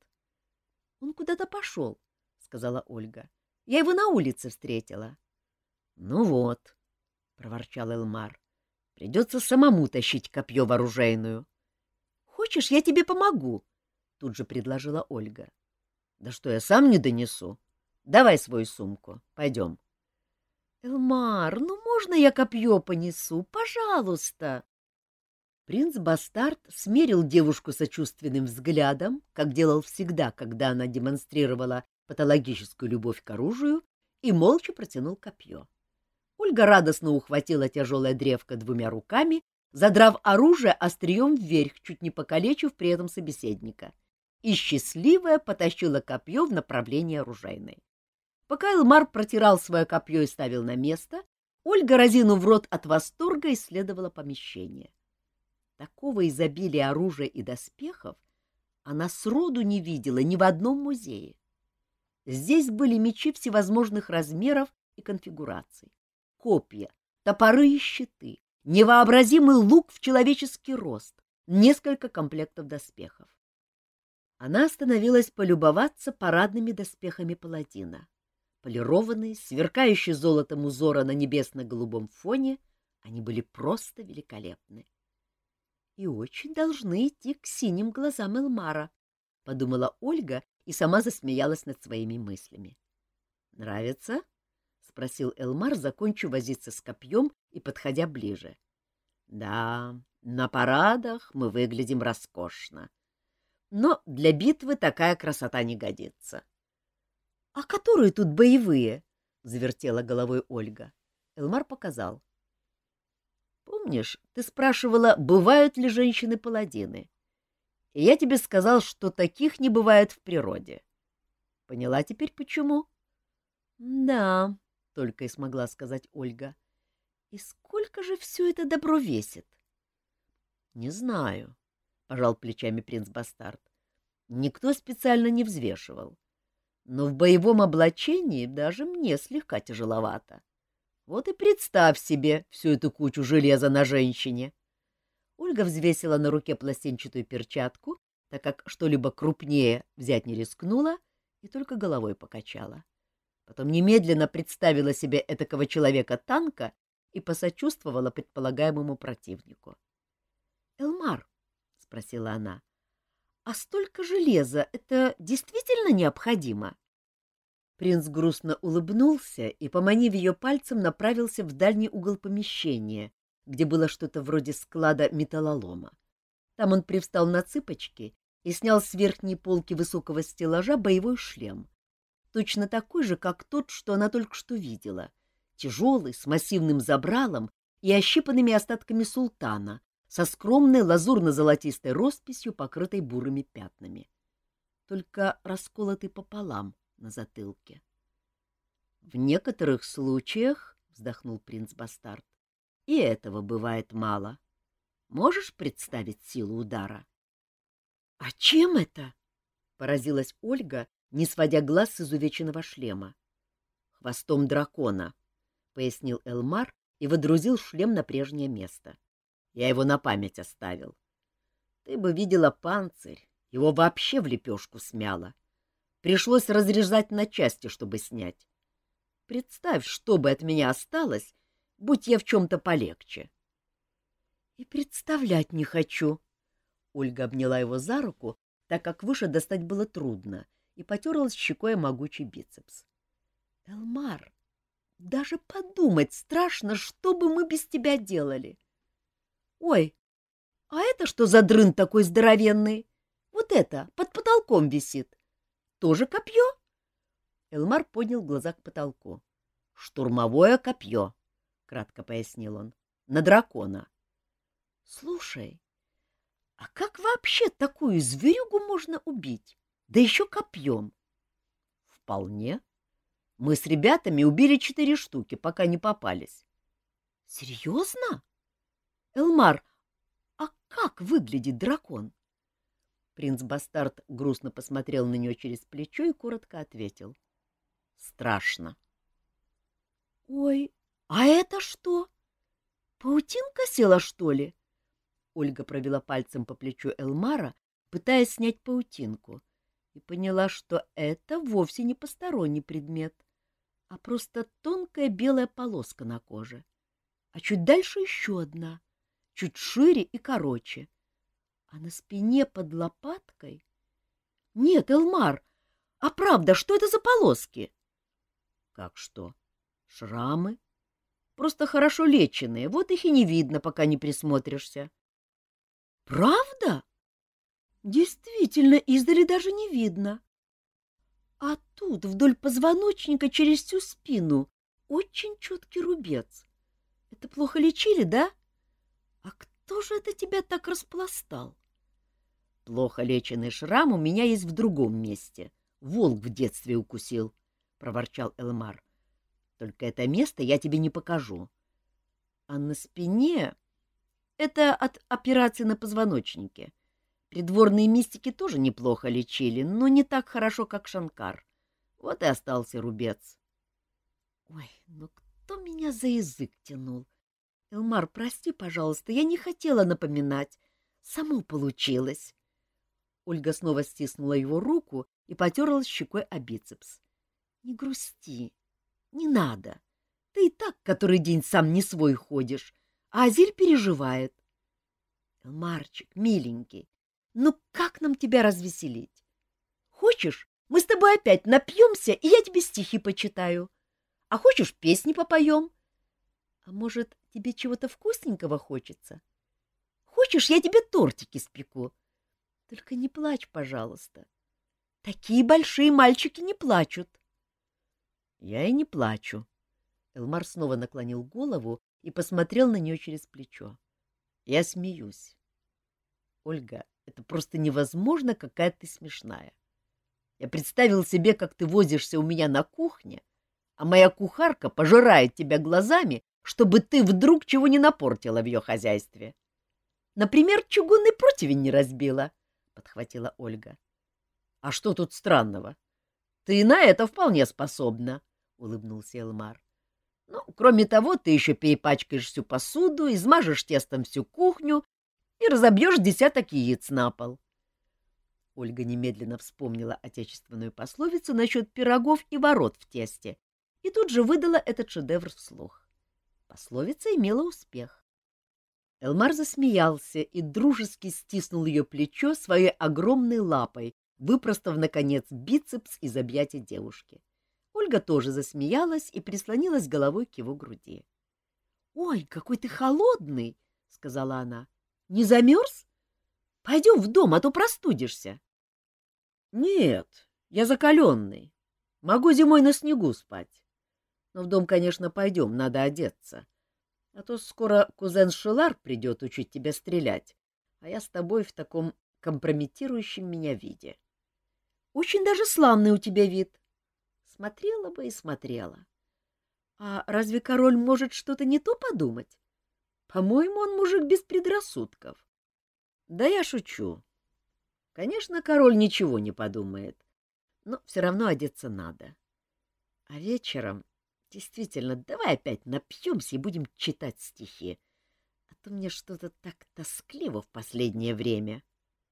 — Он куда-то пошел, — сказала Ольга. — Я его на улице встретила. — Ну вот, — проворчал Элмар, — придется самому тащить копье в оружейную. — Хочешь, я тебе помогу? — тут же предложила Ольга. — Да что, я сам не донесу? Давай свою сумку, пойдем. — Элмар, ну можно я копье понесу? Пожалуйста. Принц-бастард смерил девушку сочувственным взглядом, как делал всегда, когда она демонстрировала патологическую любовь к оружию, и молча протянул копье. Ольга радостно ухватила тяжелое древко двумя руками, задрав оружие острием вверх, чуть не покалечив при этом собеседника, и счастливая потащила копье в направлении оружейной. Пока Элмар протирал свое копье и ставил на место, Ольга, разинув рот от восторга, исследовала помещение. Такого изобилия оружия и доспехов она сроду не видела ни в одном музее. Здесь были мечи всевозможных размеров и конфигураций, копья, топоры и щиты, невообразимый лук в человеческий рост, несколько комплектов доспехов. Она остановилась полюбоваться парадными доспехами паладина. Полированные, сверкающие золотом узора на небесно-голубом фоне, они были просто великолепны. И очень должны идти к синим глазам Элмара, — подумала Ольга и сама засмеялась над своими мыслями. — Нравится? — спросил Элмар, закончив возиться с копьем и подходя ближе. — Да, на парадах мы выглядим роскошно. Но для битвы такая красота не годится. — А которые тут боевые? — завертела головой Ольга. Элмар показал. — Помнишь, ты спрашивала, бывают ли женщины-паладины? И я тебе сказал, что таких не бывает в природе. Поняла теперь почему? — Да, — только и смогла сказать Ольга. — И сколько же все это добро весит? — Не знаю, — пожал плечами принц-бастард. — Никто специально не взвешивал. Но в боевом облачении даже мне слегка тяжеловато. Вот и представь себе всю эту кучу железа на женщине. Ольга взвесила на руке пластинчатую перчатку, так как что-либо крупнее взять не рискнула, и только головой покачала. Потом немедленно представила себе этакого человека-танка и посочувствовала предполагаемому противнику. — Элмар, — спросила она. — А столько железа — это действительно необходимо? Принц грустно улыбнулся и, поманив ее пальцем, направился в дальний угол помещения, где было что-то вроде склада металлолома. Там он привстал на цыпочки и снял с верхней полки высокого стеллажа боевой шлем, точно такой же, как тот, что она только что видела, тяжелый, с массивным забралом и ощипанными остатками султана, со скромной лазурно-золотистой росписью, покрытой бурыми пятнами. Только расколотый пополам на затылке. — В некоторых случаях, — вздохнул принц-бастард, — и этого бывает мало. Можешь представить силу удара? — А чем это? — поразилась Ольга, не сводя глаз с изувеченного шлема. — Хвостом дракона, — пояснил Элмар и водрузил шлем на прежнее место. — я его на память оставил. Ты бы видела панцирь, его вообще в лепешку смяло. Пришлось разрезать на части, чтобы снять. Представь, что бы от меня осталось, будь я в чем-то полегче. — И представлять не хочу. Ольга обняла его за руку, так как выше достать было трудно, и потерлась щекой могучий бицепс. — Элмар, даже подумать страшно, что бы мы без тебя делали. — Ой, а это что за дрын такой здоровенный? Вот это, под потолком висит. Тоже копье? Элмар поднял глаза к потолку. Штурмовое копье, кратко пояснил он. На дракона. Слушай, а как вообще такую зверюгу можно убить? Да еще копьем. Вполне. Мы с ребятами убили четыре штуки, пока не попались. Серьезно? Элмар, а как выглядит дракон? Принц-бастард грустно посмотрел на нее через плечо и коротко ответил. — Страшно. — Ой, а это что? Паутинка села, что ли? Ольга провела пальцем по плечу Элмара, пытаясь снять паутинку, и поняла, что это вовсе не посторонний предмет, а просто тонкая белая полоска на коже. А чуть дальше еще одна — чуть шире и короче. А на спине под лопаткой... Нет, Элмар, а правда, что это за полоски? Как что? Шрамы? Просто хорошо леченые, вот их и не видно, пока не присмотришься. Правда? Действительно, издали даже не видно. А тут вдоль позвоночника через всю спину очень четкий рубец. Это плохо лечили, да? А кто же это тебя так распластал? Плохо леченный шрам у меня есть в другом месте. Волк в детстве укусил, — проворчал Элмар. Только это место я тебе не покажу. А на спине... Это от операции на позвоночнике. Придворные мистики тоже неплохо лечили, но не так хорошо, как Шанкар. Вот и остался рубец. Ой, ну кто меня за язык тянул? Элмар, прости, пожалуйста, я не хотела напоминать. Само получилось. Ольга снова стиснула его руку и потерла щекой о бицепс. — Не грусти, не надо. Ты и так который день сам не свой ходишь, а Азиль переживает. — Элмарчик, миленький, ну как нам тебя развеселить? Хочешь, мы с тобой опять напьемся, и я тебе стихи почитаю. А хочешь, песни попоем? А может, тебе чего-то вкусненького хочется? Хочешь, я тебе тортики спеку? Только не плачь, пожалуйста. Такие большие мальчики не плачут. Я и не плачу. Элмар снова наклонил голову и посмотрел на нее через плечо. Я смеюсь. Ольга, это просто невозможно, какая ты смешная. Я представил себе, как ты возишься у меня на кухне, а моя кухарка пожирает тебя глазами, чтобы ты вдруг чего не напортила в ее хозяйстве. Например, чугунный противень не разбила, — подхватила Ольга. — А что тут странного? Ты на это вполне способна, — улыбнулся Элмар. — Ну, кроме того, ты еще перепачкаешь всю посуду, измажешь тестом всю кухню и разобьешь десяток яиц на пол. Ольга немедленно вспомнила отечественную пословицу насчет пирогов и ворот в тесте и тут же выдала этот шедевр вслух. Пословица имела успех. Элмар засмеялся и дружески стиснул ее плечо своей огромной лапой, выпростав, наконец, бицепс из объятия девушки. Ольга тоже засмеялась и прислонилась головой к его груди. — Ой, какой ты холодный! — сказала она. — Не замерз? Пойдем в дом, а то простудишься. — Нет, я закаленный. Могу зимой на снегу спать. Но в дом, конечно, пойдем, надо одеться. А то скоро кузен Шилар придет учить тебя стрелять, а я с тобой в таком компрометирующем меня виде. Очень даже славный у тебя вид. Смотрела бы и смотрела. А разве король может что-то не то подумать? По-моему, он мужик без предрассудков. Да я шучу. Конечно, король ничего не подумает, но все равно одеться надо. А вечером Действительно, давай опять напьемся и будем читать стихи. А то мне что-то так тоскливо в последнее время.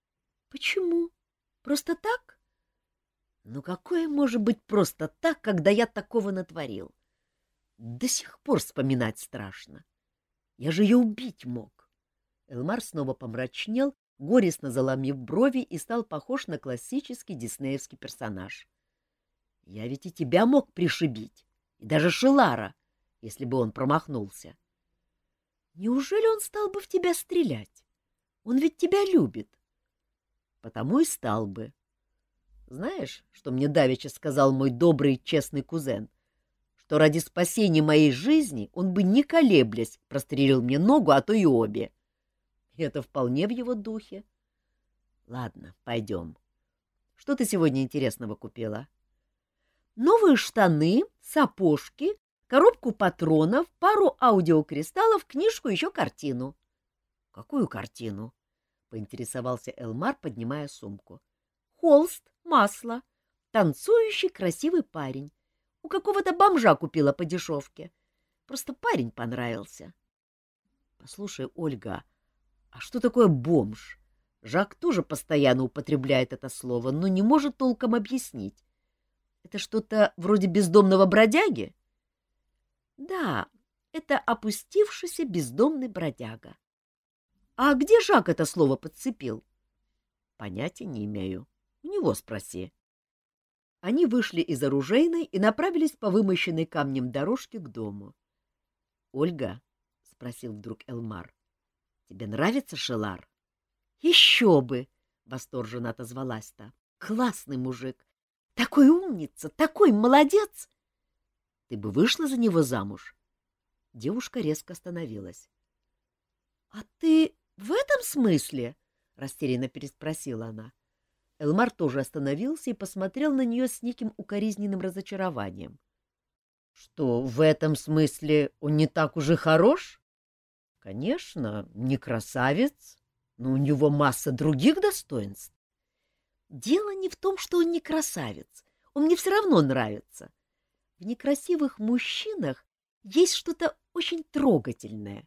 — Почему? Просто так? — Ну какое может быть просто так, когда я такого натворил? До сих пор вспоминать страшно. Я же ее убить мог. Элмар снова помрачнел, горестно заломив брови и стал похож на классический диснеевский персонаж. Я ведь и тебя мог пришибить и даже Шилара, если бы он промахнулся. Неужели он стал бы в тебя стрелять? Он ведь тебя любит. Потому и стал бы. Знаешь, что мне давеча сказал мой добрый честный кузен? Что ради спасения моей жизни он бы, не колеблясь, прострелил мне ногу, а то и обе. И это вполне в его духе. Ладно, пойдем. Что ты сегодня интересного купила? новые штаны, сапожки, коробку патронов, пару аудиокристаллов, книжку, еще картину. — Какую картину? — поинтересовался Элмар, поднимая сумку. — Холст, масло, танцующий красивый парень. У какого-то бомжа купила по дешевке. Просто парень понравился. — Послушай, Ольга, а что такое бомж? Жак тоже постоянно употребляет это слово, но не может толком объяснить. Это что-то вроде бездомного бродяги? Да, это опустившийся бездомный бродяга. А где Жак это слово подцепил? Понятия не имею. У него спроси. Они вышли из оружейной и направились по вымощенной камнем дорожке к дому. — Ольга, — спросил вдруг Элмар, — тебе нравится Шелар? — Еще бы! — восторженно отозвалась та. — Классный мужик, такой умница, такой молодец! Ты бы вышла за него замуж? Девушка резко остановилась. — А ты в этом смысле? — растерянно переспросила она. Элмар тоже остановился и посмотрел на нее с неким укоризненным разочарованием. — Что, в этом смысле он не так уже хорош? — Конечно, не красавец, но у него масса других достоинств. — Дело не в том, что он не красавец, он мне все равно нравится. В некрасивых мужчинах есть что-то очень трогательное.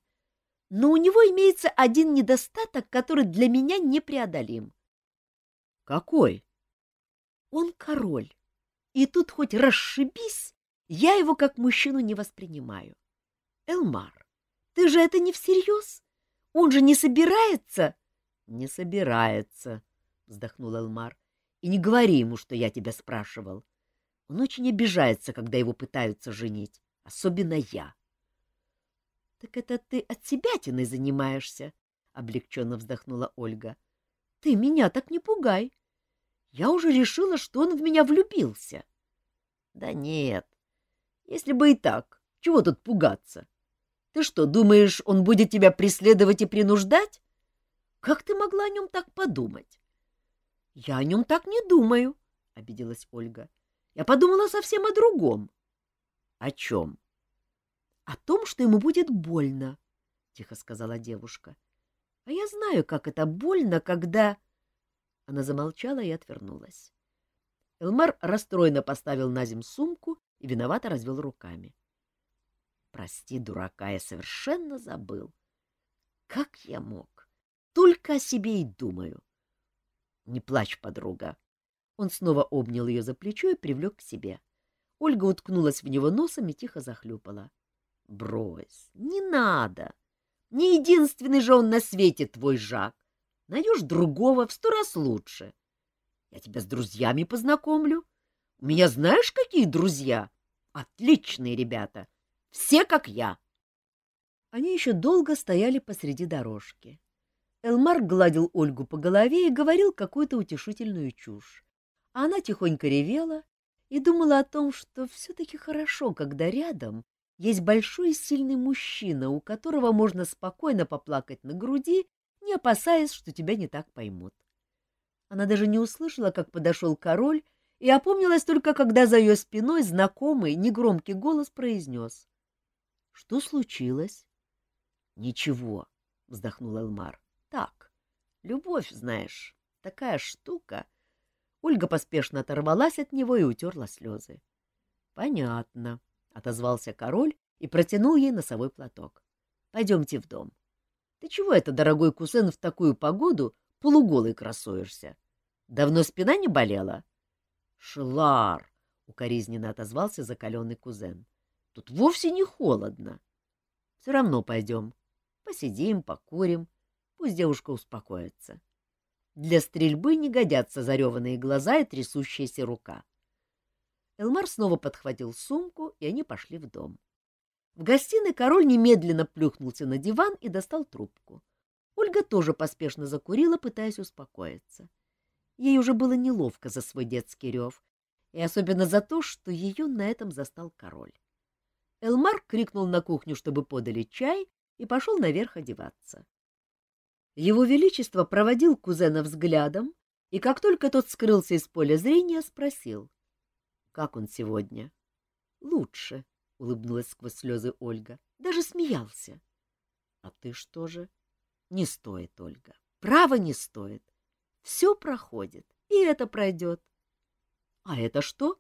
Но у него имеется один недостаток, который для меня непреодолим. — Какой? — Он король. И тут хоть расшибись, я его как мужчину не воспринимаю. Элмар, ты же это не всерьез? Он же не собирается? — Не собирается, — вздохнул Элмар. — И не говори ему, что я тебя спрашивал. Он очень обижается, когда его пытаются женить, особенно я. — Так это ты от себятиной занимаешься? — облегченно вздохнула Ольга. — Ты меня так не пугай. Я уже решила, что он в меня влюбился. — Да нет. Если бы и так, чего тут пугаться? Ты что, думаешь, он будет тебя преследовать и принуждать? Как ты могла о нем так подумать? — Я о нем так не думаю, — обиделась Ольга. — Я подумала совсем о другом. — О чем? о том, что ему будет больно, — тихо сказала девушка. — А я знаю, как это больно, когда... Она замолчала и отвернулась. Элмар расстроенно поставил на земь сумку и виновато развел руками. — Прости, дурака, я совершенно забыл. Как я мог? Только о себе и думаю. — Не плачь, подруга. Он снова обнял ее за плечо и привлек к себе. Ольга уткнулась в него носом и тихо захлюпала. — Брось, не надо. Не единственный же он на свете твой Жак. Найдешь другого в сто раз лучше. Я тебя с друзьями познакомлю. У меня знаешь, какие друзья? Отличные ребята. Все как я. Они еще долго стояли посреди дорожки. Элмар гладил Ольгу по голове и говорил какую-то утешительную чушь. А она тихонько ревела и думала о том, что все-таки хорошо, когда рядом есть большой и сильный мужчина, у которого можно спокойно поплакать на груди, не опасаясь, что тебя не так поймут. Она даже не услышала, как подошел король, и опомнилась только, когда за ее спиной знакомый, негромкий голос произнес. — Что случилось? — Ничего, — вздохнул Элмар. — Так, любовь, знаешь, такая штука. Ольга поспешно оторвалась от него и утерла слезы. — Понятно, отозвался король и протянул ей носовой платок. — Пойдемте в дом. Ты чего это, дорогой кузен, в такую погоду полуголый красуешься? Давно спина не болела? — Шлар! — укоризненно отозвался закаленный кузен. — Тут вовсе не холодно. — Все равно пойдем. Посидим, покурим. Пусть девушка успокоится. Для стрельбы не годятся зареванные глаза и трясущаяся рука. — Элмар снова подхватил сумку, и они пошли в дом. В гостиной король немедленно плюхнулся на диван и достал трубку. Ольга тоже поспешно закурила, пытаясь успокоиться. Ей уже было неловко за свой детский рев, и особенно за то, что ее на этом застал король. Элмар крикнул на кухню, чтобы подали чай, и пошел наверх одеваться. Его Величество проводил кузена взглядом, и как только тот скрылся из поля зрения, спросил. Как он сегодня? — Лучше, — улыбнулась сквозь слезы Ольга. — Даже смеялся. — А ты что же? — Не стоит, Ольга. Право не стоит. Все проходит, и это пройдет. — А это что?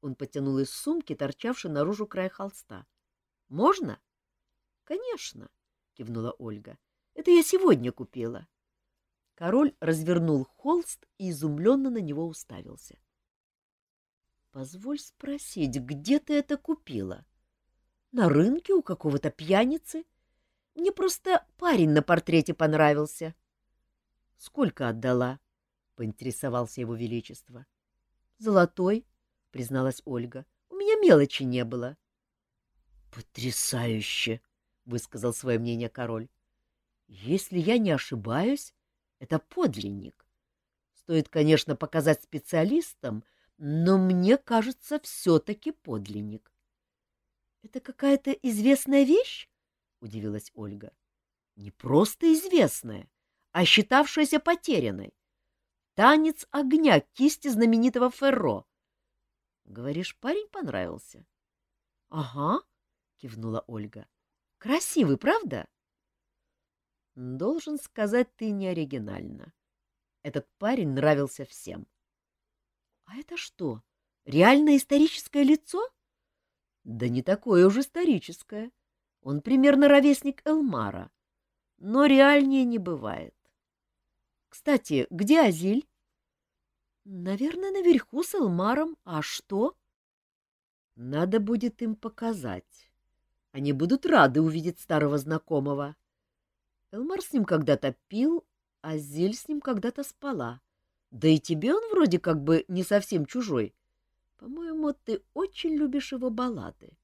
Он потянул из сумки, торчавшей наружу край холста. — Можно? — Конечно, — кивнула Ольга. — Это я сегодня купила. Король развернул холст и изумленно на него уставился. Позволь спросить, где ты это купила? На рынке у какого-то пьяницы? Мне просто парень на портрете понравился. Сколько отдала? поинтересовался его величество. Золотой, призналась Ольга. У меня мелочи не было. Потрясающе, высказал свое мнение король. Если я не ошибаюсь, это подлинник. Стоит, конечно, показать специалистам, но мне кажется, все-таки подлинник. Это какая-то известная вещь? — удивилась Ольга. — Не просто известная, а считавшаяся потерянной. Танец огня кисти знаменитого Ферро. Говоришь, парень понравился? — Ага, — кивнула Ольга. — Красивый, правда? — Должен сказать, ты не оригинальна. Этот парень нравился всем. — А это что, реальное историческое лицо? — Да не такое уж историческое. Он примерно ровесник Элмара. Но реальнее не бывает. Кстати, где Азиль? — Наверное, наверху с Элмаром. А что? — Надо будет им показать. Они будут рады увидеть старого знакомого. Элмар с ним когда-то пил, а Зиль с ним когда-то спала. Да и тебе он вроде как бы не совсем чужой. По-моему, ты очень любишь его баллады.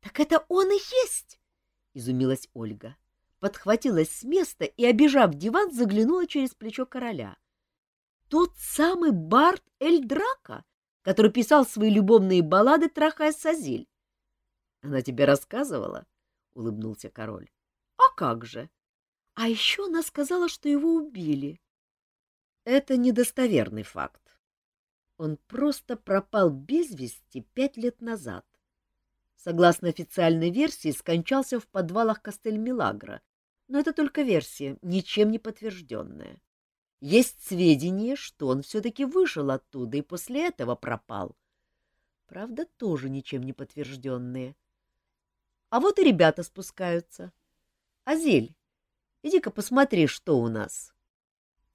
Так это он и есть! — изумилась Ольга. Подхватилась с места и, обижав диван, заглянула через плечо короля. Тот самый Барт Эль Драка, который писал свои любовные баллады, трахая Сазиль. — Она тебе рассказывала? — улыбнулся король. — А как же? А еще она сказала, что его убили. — Это недостоверный факт. Он просто пропал без вести пять лет назад согласно официальной версии, скончался в подвалах Кастель-Милагро, но это только версия, ничем не подтвержденная. Есть сведения, что он все-таки вышел оттуда и после этого пропал. Правда, тоже ничем не подтвержденные. А вот и ребята спускаются. Азель, иди-ка посмотри, что у нас.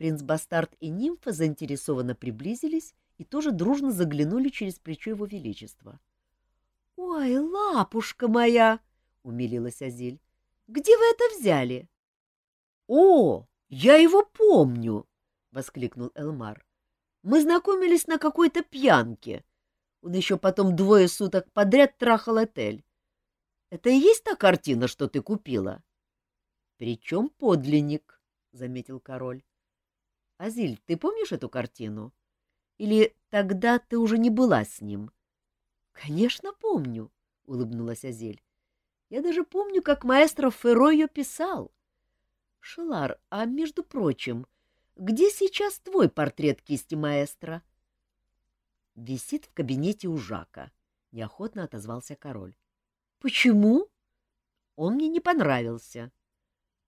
Принц Бастард и нимфа заинтересованно приблизились и тоже дружно заглянули через плечо его величества. — Ой, лапушка моя! — умилилась Азиль. — Где вы это взяли? — О, я его помню! — воскликнул Элмар. — Мы знакомились на какой-то пьянке. Он еще потом двое суток подряд трахал отель. Это и есть та картина, что ты купила? — Причем подлинник, — заметил король. — Азиль, ты помнишь эту картину? Или тогда ты уже не была с ним? —— Конечно, помню, — улыбнулась Азель. — Я даже помню, как маэстро Ферро ее писал. — Шелар, а между прочим, где сейчас твой портрет кисти маэстро? — Висит в кабинете у Жака, — неохотно отозвался король. — Почему? — Он мне не понравился.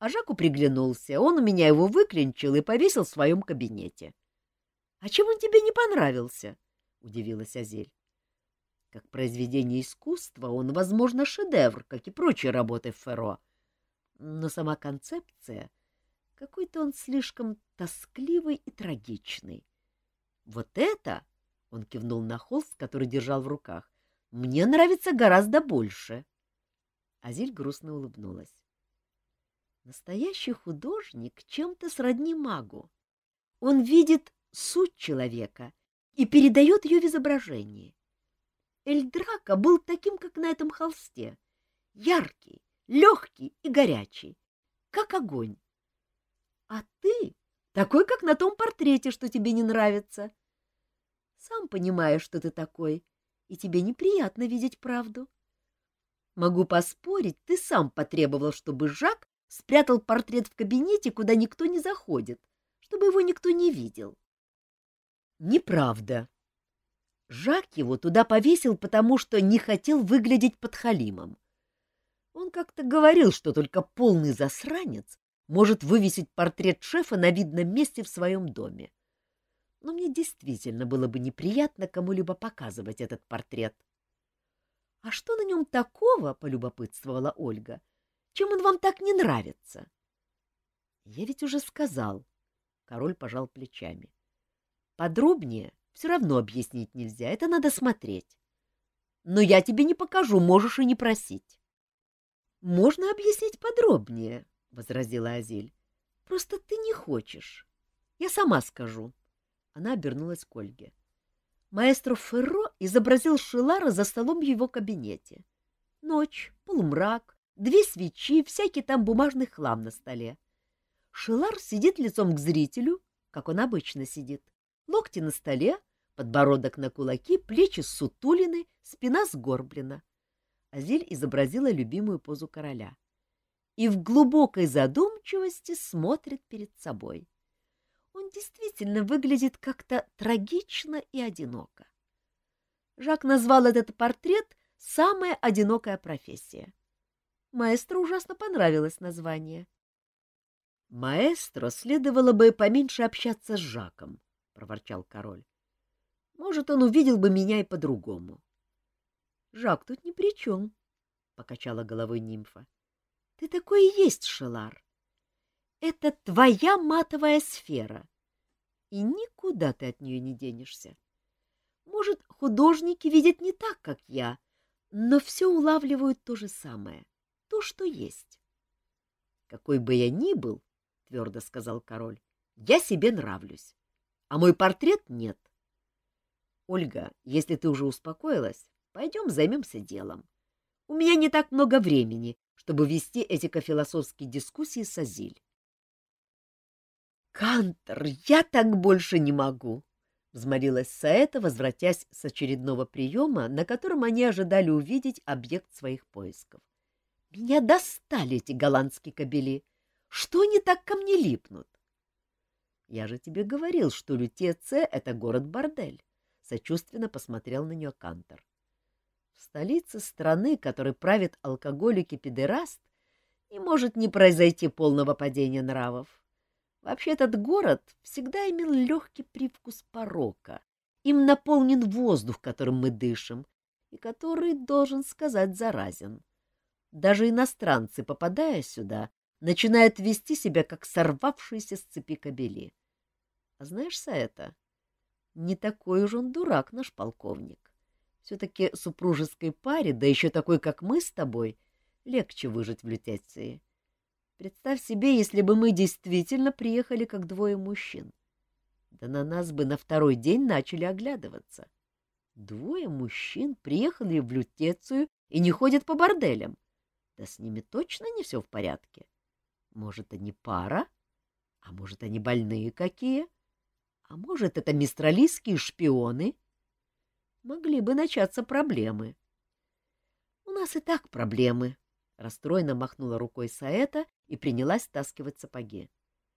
А Жаку приглянулся, он у меня его выклинчил и повесил в своем кабинете. — А чем он тебе не понравился? — удивилась Азель. Как произведение искусства он, возможно, шедевр, как и прочие работы Ферро. Но сама концепция... Какой-то он слишком тоскливый и трагичный. Вот это, — он кивнул на холст, который держал в руках, — мне нравится гораздо больше. Азиль грустно улыбнулась. Настоящий художник чем-то сродни магу. Он видит суть человека и передает ее в изображении. Эльдрака был таким, как на этом холсте. Яркий, легкий и горячий, как огонь. А ты такой, как на том портрете, что тебе не нравится. Сам понимаешь, что ты такой, и тебе неприятно видеть правду. Могу поспорить, ты сам потребовал, чтобы Жак спрятал портрет в кабинете, куда никто не заходит, чтобы его никто не видел. — Неправда, Жак его туда повесил, потому что не хотел выглядеть подхалимом. Он как-то говорил, что только полный засранец может вывесить портрет шефа на видном месте в своем доме. Но мне действительно было бы неприятно кому-либо показывать этот портрет. — А что на нем такого, — полюбопытствовала Ольга, — чем он вам так не нравится? — Я ведь уже сказал. Король пожал плечами. — Подробнее все равно объяснить нельзя, это надо смотреть. Но я тебе не покажу, можешь и не просить. — Можно объяснить подробнее, — возразила Азиль. — Просто ты не хочешь. Я сама скажу. Она обернулась к Ольге. Маэстро Ферро изобразил Шилара за столом в его кабинете. Ночь, полумрак, две свечи, всякий там бумажный хлам на столе. Шилар сидит лицом к зрителю, как он обычно сидит локти на столе, подбородок на кулаки, плечи сутулины, спина сгорблена. Азиль изобразила любимую позу короля и в глубокой задумчивости смотрит перед собой. Он действительно выглядит как-то трагично и одиноко. Жак назвал этот портрет «Самая одинокая профессия». Маэстро ужасно понравилось название. Маэстро следовало бы поменьше общаться с Жаком, — проворчал король. Может, он увидел бы меня и по-другому. — Жак тут ни при чем, — покачала головой нимфа. — Ты такой и есть, Шелар. Это твоя матовая сфера, и никуда ты от нее не денешься. Может, художники видят не так, как я, но все улавливают то же самое, то, что есть. — Какой бы я ни был, — твердо сказал король, — я себе нравлюсь, а мой портрет нет. Ольга, если ты уже успокоилась, пойдем займемся делом. У меня не так много времени, чтобы вести этико-философские дискуссии с Азиль. «Кантор, я так больше не могу!» — взмолилась Саэта, возвратясь с очередного приема, на котором они ожидали увидеть объект своих поисков. «Меня достали эти голландские кобели! Что они так ко мне липнут?» «Я же тебе говорил, что Лютеция — это город-бордель сочувственно посмотрел на нее Кантор. В столице страны, которой правит алкоголик и педераст, не может не произойти полного падения нравов. Вообще этот город всегда имел легкий привкус порока. Им наполнен воздух, которым мы дышим, и который, должен сказать, заразен. Даже иностранцы, попадая сюда, начинают вести себя, как сорвавшиеся с цепи кобели. А знаешь, Саэта, не такой уж он дурак, наш полковник. Все-таки супружеской паре, да еще такой, как мы с тобой, легче выжить в лютеции. Представь себе, если бы мы действительно приехали как двое мужчин. Да на нас бы на второй день начали оглядываться. Двое мужчин приехали в лютецию и не ходят по борделям. Да с ними точно не все в порядке. Может, они пара? А может, они больные какие? — а может, это мистралийские шпионы? Могли бы начаться проблемы. — У нас и так проблемы, — расстроенно махнула рукой Саэта и принялась таскивать сапоги.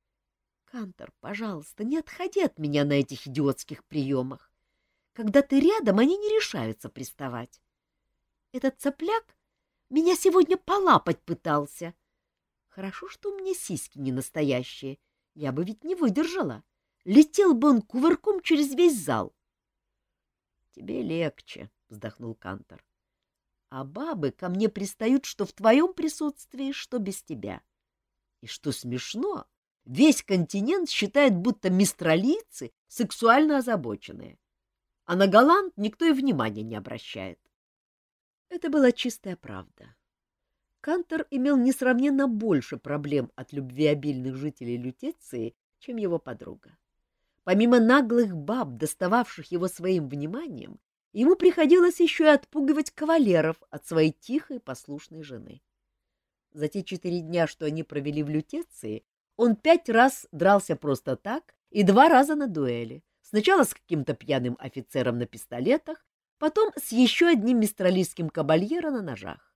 — Кантор, пожалуйста, не отходи от меня на этих идиотских приемах. Когда ты рядом, они не решаются приставать. Этот цыпляк меня сегодня полапать пытался. Хорошо, что у меня сиськи не настоящие. Я бы ведь не выдержала. — Летел бы он кувырком через весь зал. — Тебе легче, — вздохнул Кантор. — А бабы ко мне пристают, что в твоем присутствии, что без тебя. И что смешно, весь континент считает, будто мистралийцы сексуально озабоченные, а на Голланд никто и внимания не обращает. Это была чистая правда. Кантор имел несравненно больше проблем от любвеобильных жителей Лютеции, чем его подруга. Помимо наглых баб, достававших его своим вниманием, ему приходилось еще и отпугивать кавалеров от своей тихой послушной жены. За те четыре дня, что они провели в лютеции, он пять раз дрался просто так и два раза на дуэли. Сначала с каким-то пьяным офицером на пистолетах, потом с еще одним мистралийским кабальеро на ножах.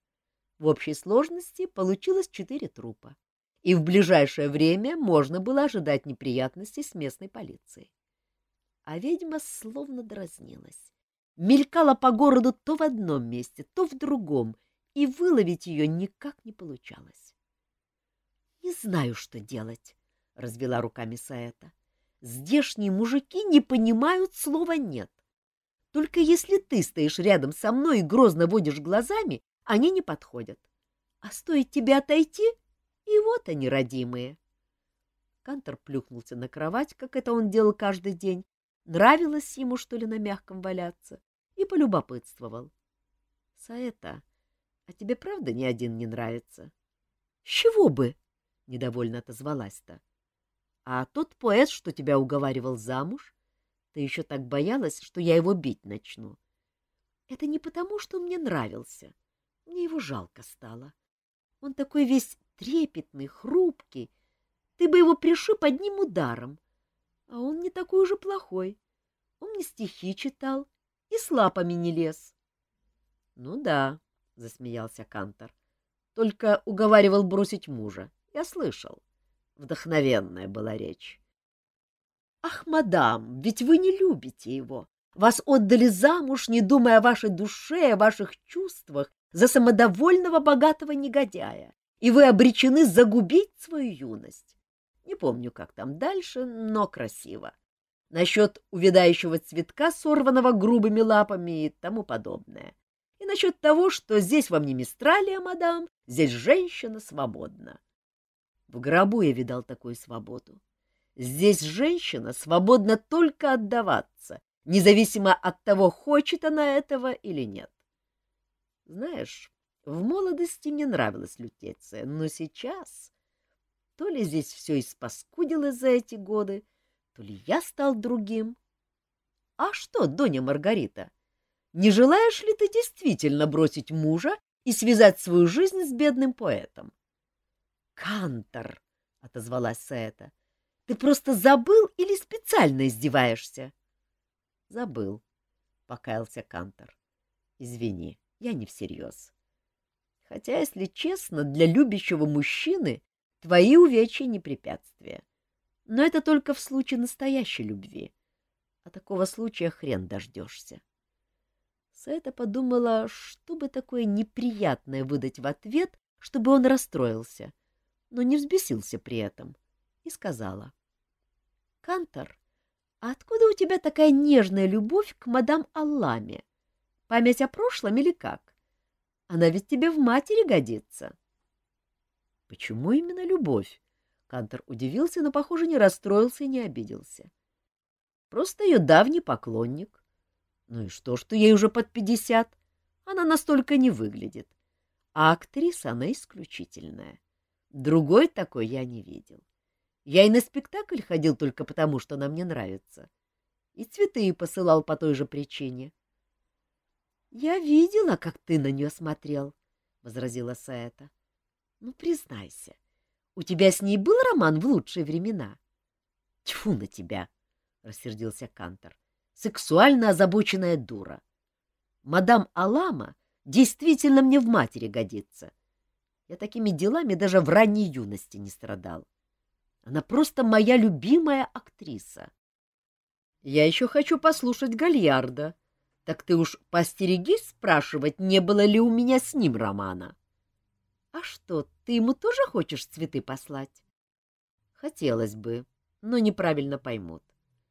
В общей сложности получилось четыре трупа и в ближайшее время можно было ожидать неприятностей с местной полицией. А ведьма словно дразнилась. Мелькала по городу то в одном месте, то в другом, и выловить ее никак не получалось. — Не знаю, что делать, — развела руками Саэта. — Здешние мужики не понимают слова «нет». Только если ты стоишь рядом со мной и грозно водишь глазами, они не подходят. А стоит тебе отойти, и вот они, родимые. Кантор плюхнулся на кровать, как это он делал каждый день. Нравилось ему, что ли, на мягком валяться, и полюбопытствовал. — Саэта, а тебе правда ни один не нравится? — чего бы? — недовольно отозвалась-то. — А тот поэт, что тебя уговаривал замуж, ты еще так боялась, что я его бить начну. Это не потому, что он мне нравился. Мне его жалко стало. Он такой весь трепетный, хрупкий. Ты бы его пришиб одним ударом. А он не такой уже плохой. Он мне стихи читал и с лапами не лез. — Ну да, — засмеялся Кантор. Только уговаривал бросить мужа. Я слышал. Вдохновенная была речь. Ах, мадам, ведь вы не любите его. Вас отдали замуж, не думая о вашей душе, о ваших чувствах, за самодовольного богатого негодяя, и вы обречены загубить свою юность. Не помню, как там дальше, но красиво. Насчет увядающего цветка, сорванного грубыми лапами и тому подобное. И насчет того, что здесь вам не мистралия, мадам, здесь женщина свободна. В гробу я видал такую свободу. Здесь женщина свободна только отдаваться, независимо от того, хочет она этого или нет. Знаешь, в молодости мне нравилась лютеция, но сейчас... То ли здесь все испаскудилось за эти годы, то ли я стал другим. А что, Доня Маргарита, не желаешь ли ты действительно бросить мужа и связать свою жизнь с бедным поэтом? — Кантор, — отозвалась Саэта, — ты просто забыл или специально издеваешься? — Забыл, — покаялся Кантор. — Извини. — я не всерьез. Хотя, если честно, для любящего мужчины твои увечья не препятствие. Но это только в случае настоящей любви. А такого случая хрен дождешься. Саэта подумала, что бы такое неприятное выдать в ответ, чтобы он расстроился, но не взбесился при этом, и сказала. — Кантор, откуда у тебя такая нежная любовь к мадам Алламе? Память о прошлом или как? Она ведь тебе в матери годится. — Почему именно любовь? Кантор удивился, но, похоже, не расстроился и не обиделся. Просто ее давний поклонник. Ну и что, что ей уже под пятьдесят? Она настолько не выглядит. А актриса она исключительная. Другой такой я не видел. Я и на спектакль ходил только потому, что она мне нравится. И цветы посылал по той же причине. — Я видела, как ты на нее смотрел, — возразила Саэта. — Ну, признайся, у тебя с ней был роман в лучшие времена? — Тьфу на тебя! — рассердился Кантор. — Сексуально озабоченная дура. Мадам Алама действительно мне в матери годится. Я такими делами даже в ранней юности не страдал. Она просто моя любимая актриса. Я еще хочу послушать Гальярда, так ты уж постерегись спрашивать, не было ли у меня с ним романа. — А что, ты ему тоже хочешь цветы послать? — Хотелось бы, но неправильно поймут.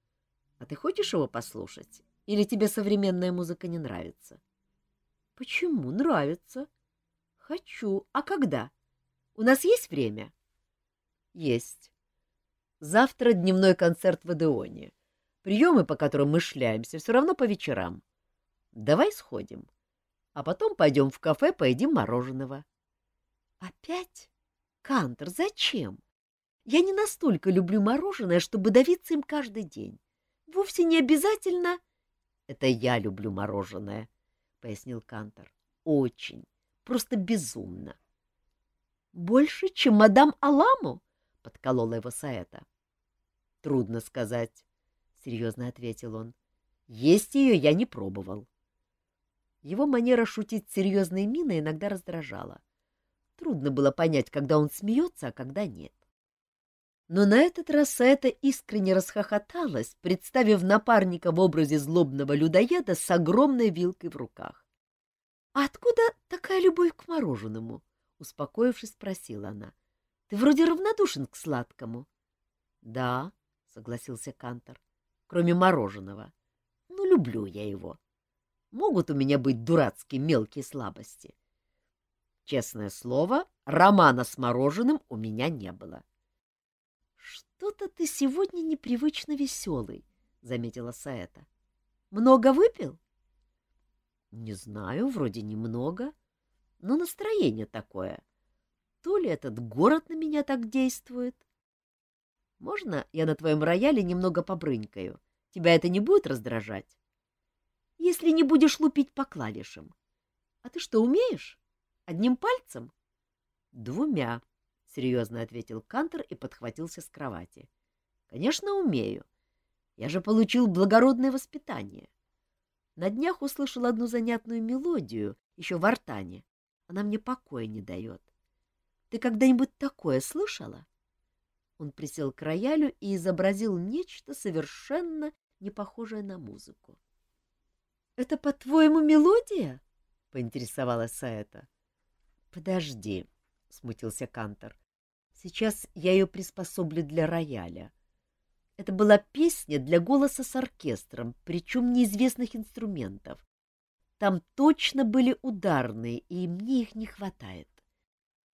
— А ты хочешь его послушать? Или тебе современная музыка не нравится? — Почему? Нравится. — Хочу. А когда? У нас есть время? — Есть. Завтра дневной концерт в Адеоне. Приемы, по которым мы шляемся, все равно по вечерам. Давай сходим. А потом пойдем в кафе, поедим мороженого. — Опять? Кантер, зачем? Я не настолько люблю мороженое, чтобы давиться им каждый день. Вовсе не обязательно... — Это я люблю мороженое, — пояснил Кантер. — Очень. Просто безумно. — Больше, чем мадам Аламу? — подколола его Саэта. — Трудно сказать, — серьезно ответил он. — Есть ее я не пробовал. — его манера шутить серьезной миной иногда раздражала. Трудно было понять, когда он смеется, а когда нет. Но на этот раз это искренне расхохоталась, представив напарника в образе злобного людоеда с огромной вилкой в руках. — А откуда такая любовь к мороженому? — успокоившись, спросила она. — Ты вроде равнодушен к сладкому. — Да, — согласился Кантор, — кроме мороженого. Ну, люблю я его. — Могут у меня быть дурацкие мелкие слабости. Честное слово, романа с мороженым у меня не было. — Что-то ты сегодня непривычно веселый, — заметила Саэта. — Много выпил? — Не знаю, вроде немного, но настроение такое. То ли этот город на меня так действует. Можно я на твоем рояле немного побрынькаю? Тебя это не будет раздражать? если не будешь лупить по клавишам. А ты что, умеешь? Одним пальцем? — Двумя, — серьезно ответил Кантер и подхватился с кровати. — Конечно, умею. Я же получил благородное воспитание. На днях услышал одну занятную мелодию, еще в артане. Она мне покоя не дает. Ты когда-нибудь такое слышала? Он присел к роялю и изобразил нечто совершенно не похожее на музыку. — Это, по-твоему, мелодия? — поинтересовалась Саэта. — Подожди, — смутился Кантор. — Сейчас я ее приспособлю для рояля. Это была песня для голоса с оркестром, причем неизвестных инструментов. Там точно были ударные, и мне их не хватает.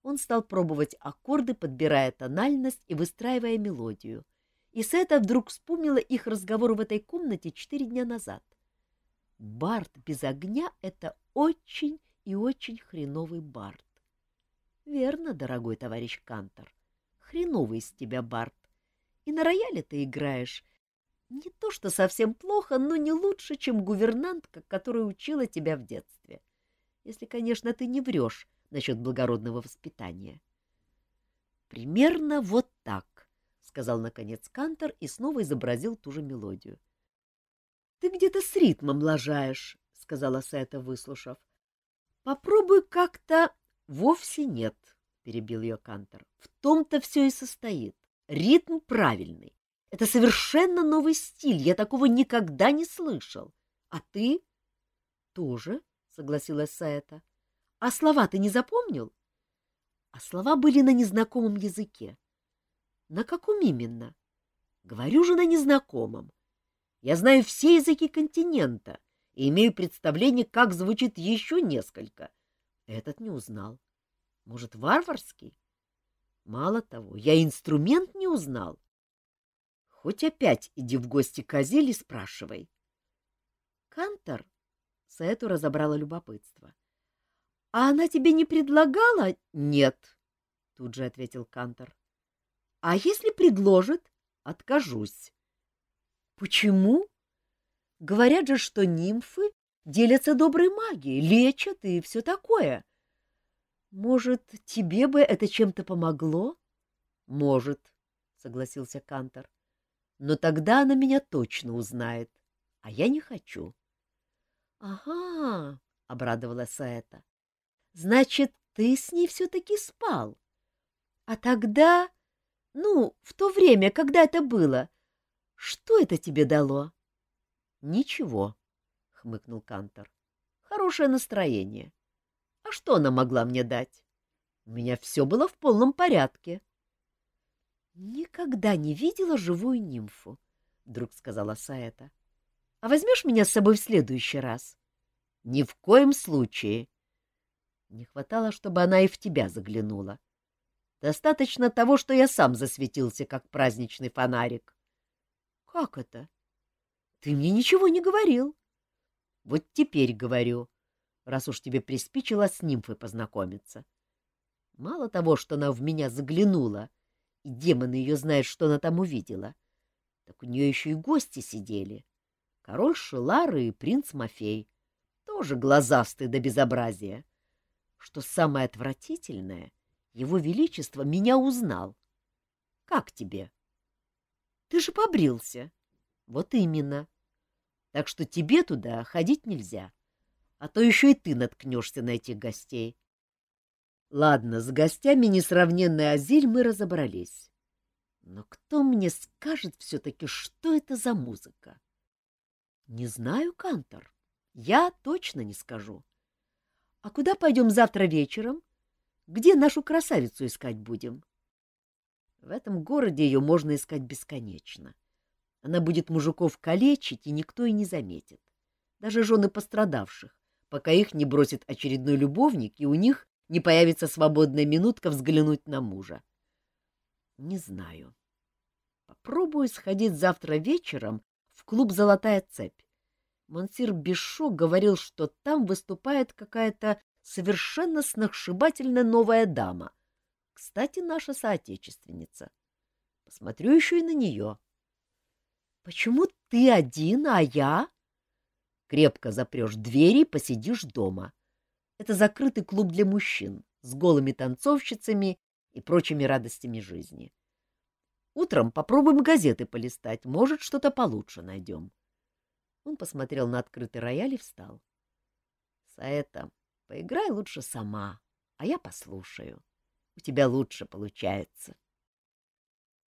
Он стал пробовать аккорды, подбирая тональность и выстраивая мелодию. И Сета вдруг вспомнила их разговор в этой комнате четыре дня назад. Барт без огня — это очень и очень хреновый Барт. Верно, дорогой товарищ Кантор, хреновый из тебя Барт. И на рояле ты играешь не то что совсем плохо, но не лучше, чем гувернантка, которая учила тебя в детстве. Если, конечно, ты не врешь насчет благородного воспитания. — Примерно вот так, — сказал, наконец, Кантор и снова изобразил ту же мелодию. — Ты где-то с ритмом лажаешь, — сказала Сета, выслушав. — Попробуй как-то... — Вовсе нет, — перебил ее Кантор. — В том-то все и состоит. Ритм правильный. Это совершенно новый стиль, я такого никогда не слышал. А ты? — Тоже, — согласилась Саэта. — А слова ты не запомнил? А слова были на незнакомом языке. — На каком именно? — Говорю же на незнакомом. Я знаю все языки континента и имею представление, как звучит еще несколько. Этот не узнал. Может, варварский? Мало того, я инструмент не узнал. Хоть опять иди в гости к Азель спрашивай. Кантор Саэту разобрала любопытство. — А она тебе не предлагала? — Нет, — тут же ответил Кантор. — А если предложит? — Откажусь. — Почему? Говорят же, что нимфы делятся доброй магией, лечат и все такое. Может, тебе бы это чем-то помогло? — Может, — согласился Кантор. — Но тогда она меня точно узнает, а я не хочу. — Ага, — обрадовалась Саэта. — Значит, ты с ней все-таки спал. А тогда, ну, в то время, когда это было, что это тебе дало? — Ничего, — хмыкнул Кантор. — Хорошее настроение. А что она могла мне дать? У меня все было в полном порядке. — Никогда не видела живую нимфу, — вдруг сказала Саэта. — А возьмешь меня с собой в следующий раз? — Ни в коем случае. Не хватало, чтобы она и в тебя заглянула. Достаточно того, что я сам засветился, как праздничный фонарик. — Как это? Ты мне ничего не говорил. — Вот теперь говорю. — раз уж тебе приспичило с нимфой познакомиться. Мало того, что она в меня заглянула, и демоны ее знают, что она там увидела, так у нее еще и гости сидели. Король Шелар и принц Мафей, тоже глазастые до безобразия. Что самое отвратительное, его величество меня узнал. Как тебе? Ты же побрился. Вот именно. Так что тебе туда ходить нельзя. — а то еще и ты наткнешься на этих гостей. Ладно, с гостями несравненной Азиль мы разобрались. Но кто мне скажет все-таки, что это за музыка? Не знаю, Кантор. Я точно не скажу. А куда пойдем завтра вечером? Где нашу красавицу искать будем? В этом городе ее можно искать бесконечно. Она будет мужиков калечить, и никто и не заметит. Даже жены пострадавших, пока их не бросит очередной любовник, и у них не появится свободная минутка взглянуть на мужа. Не знаю. Попробую сходить завтра вечером в клуб «Золотая цепь». Монсир Бишо говорил, что там выступает какая-то совершенно сногсшибательная новая дама. Кстати, наша соотечественница. Посмотрю еще и на нее. — Почему ты один, а я? Крепко запрешь двери и посидишь дома. Это закрытый клуб для мужчин с голыми танцовщицами и прочими радостями жизни. Утром попробуем газеты полистать, может, что-то получше найдем. Он посмотрел на открытый рояль и встал. — Саэта, поиграй лучше сама, а я послушаю. У тебя лучше получается.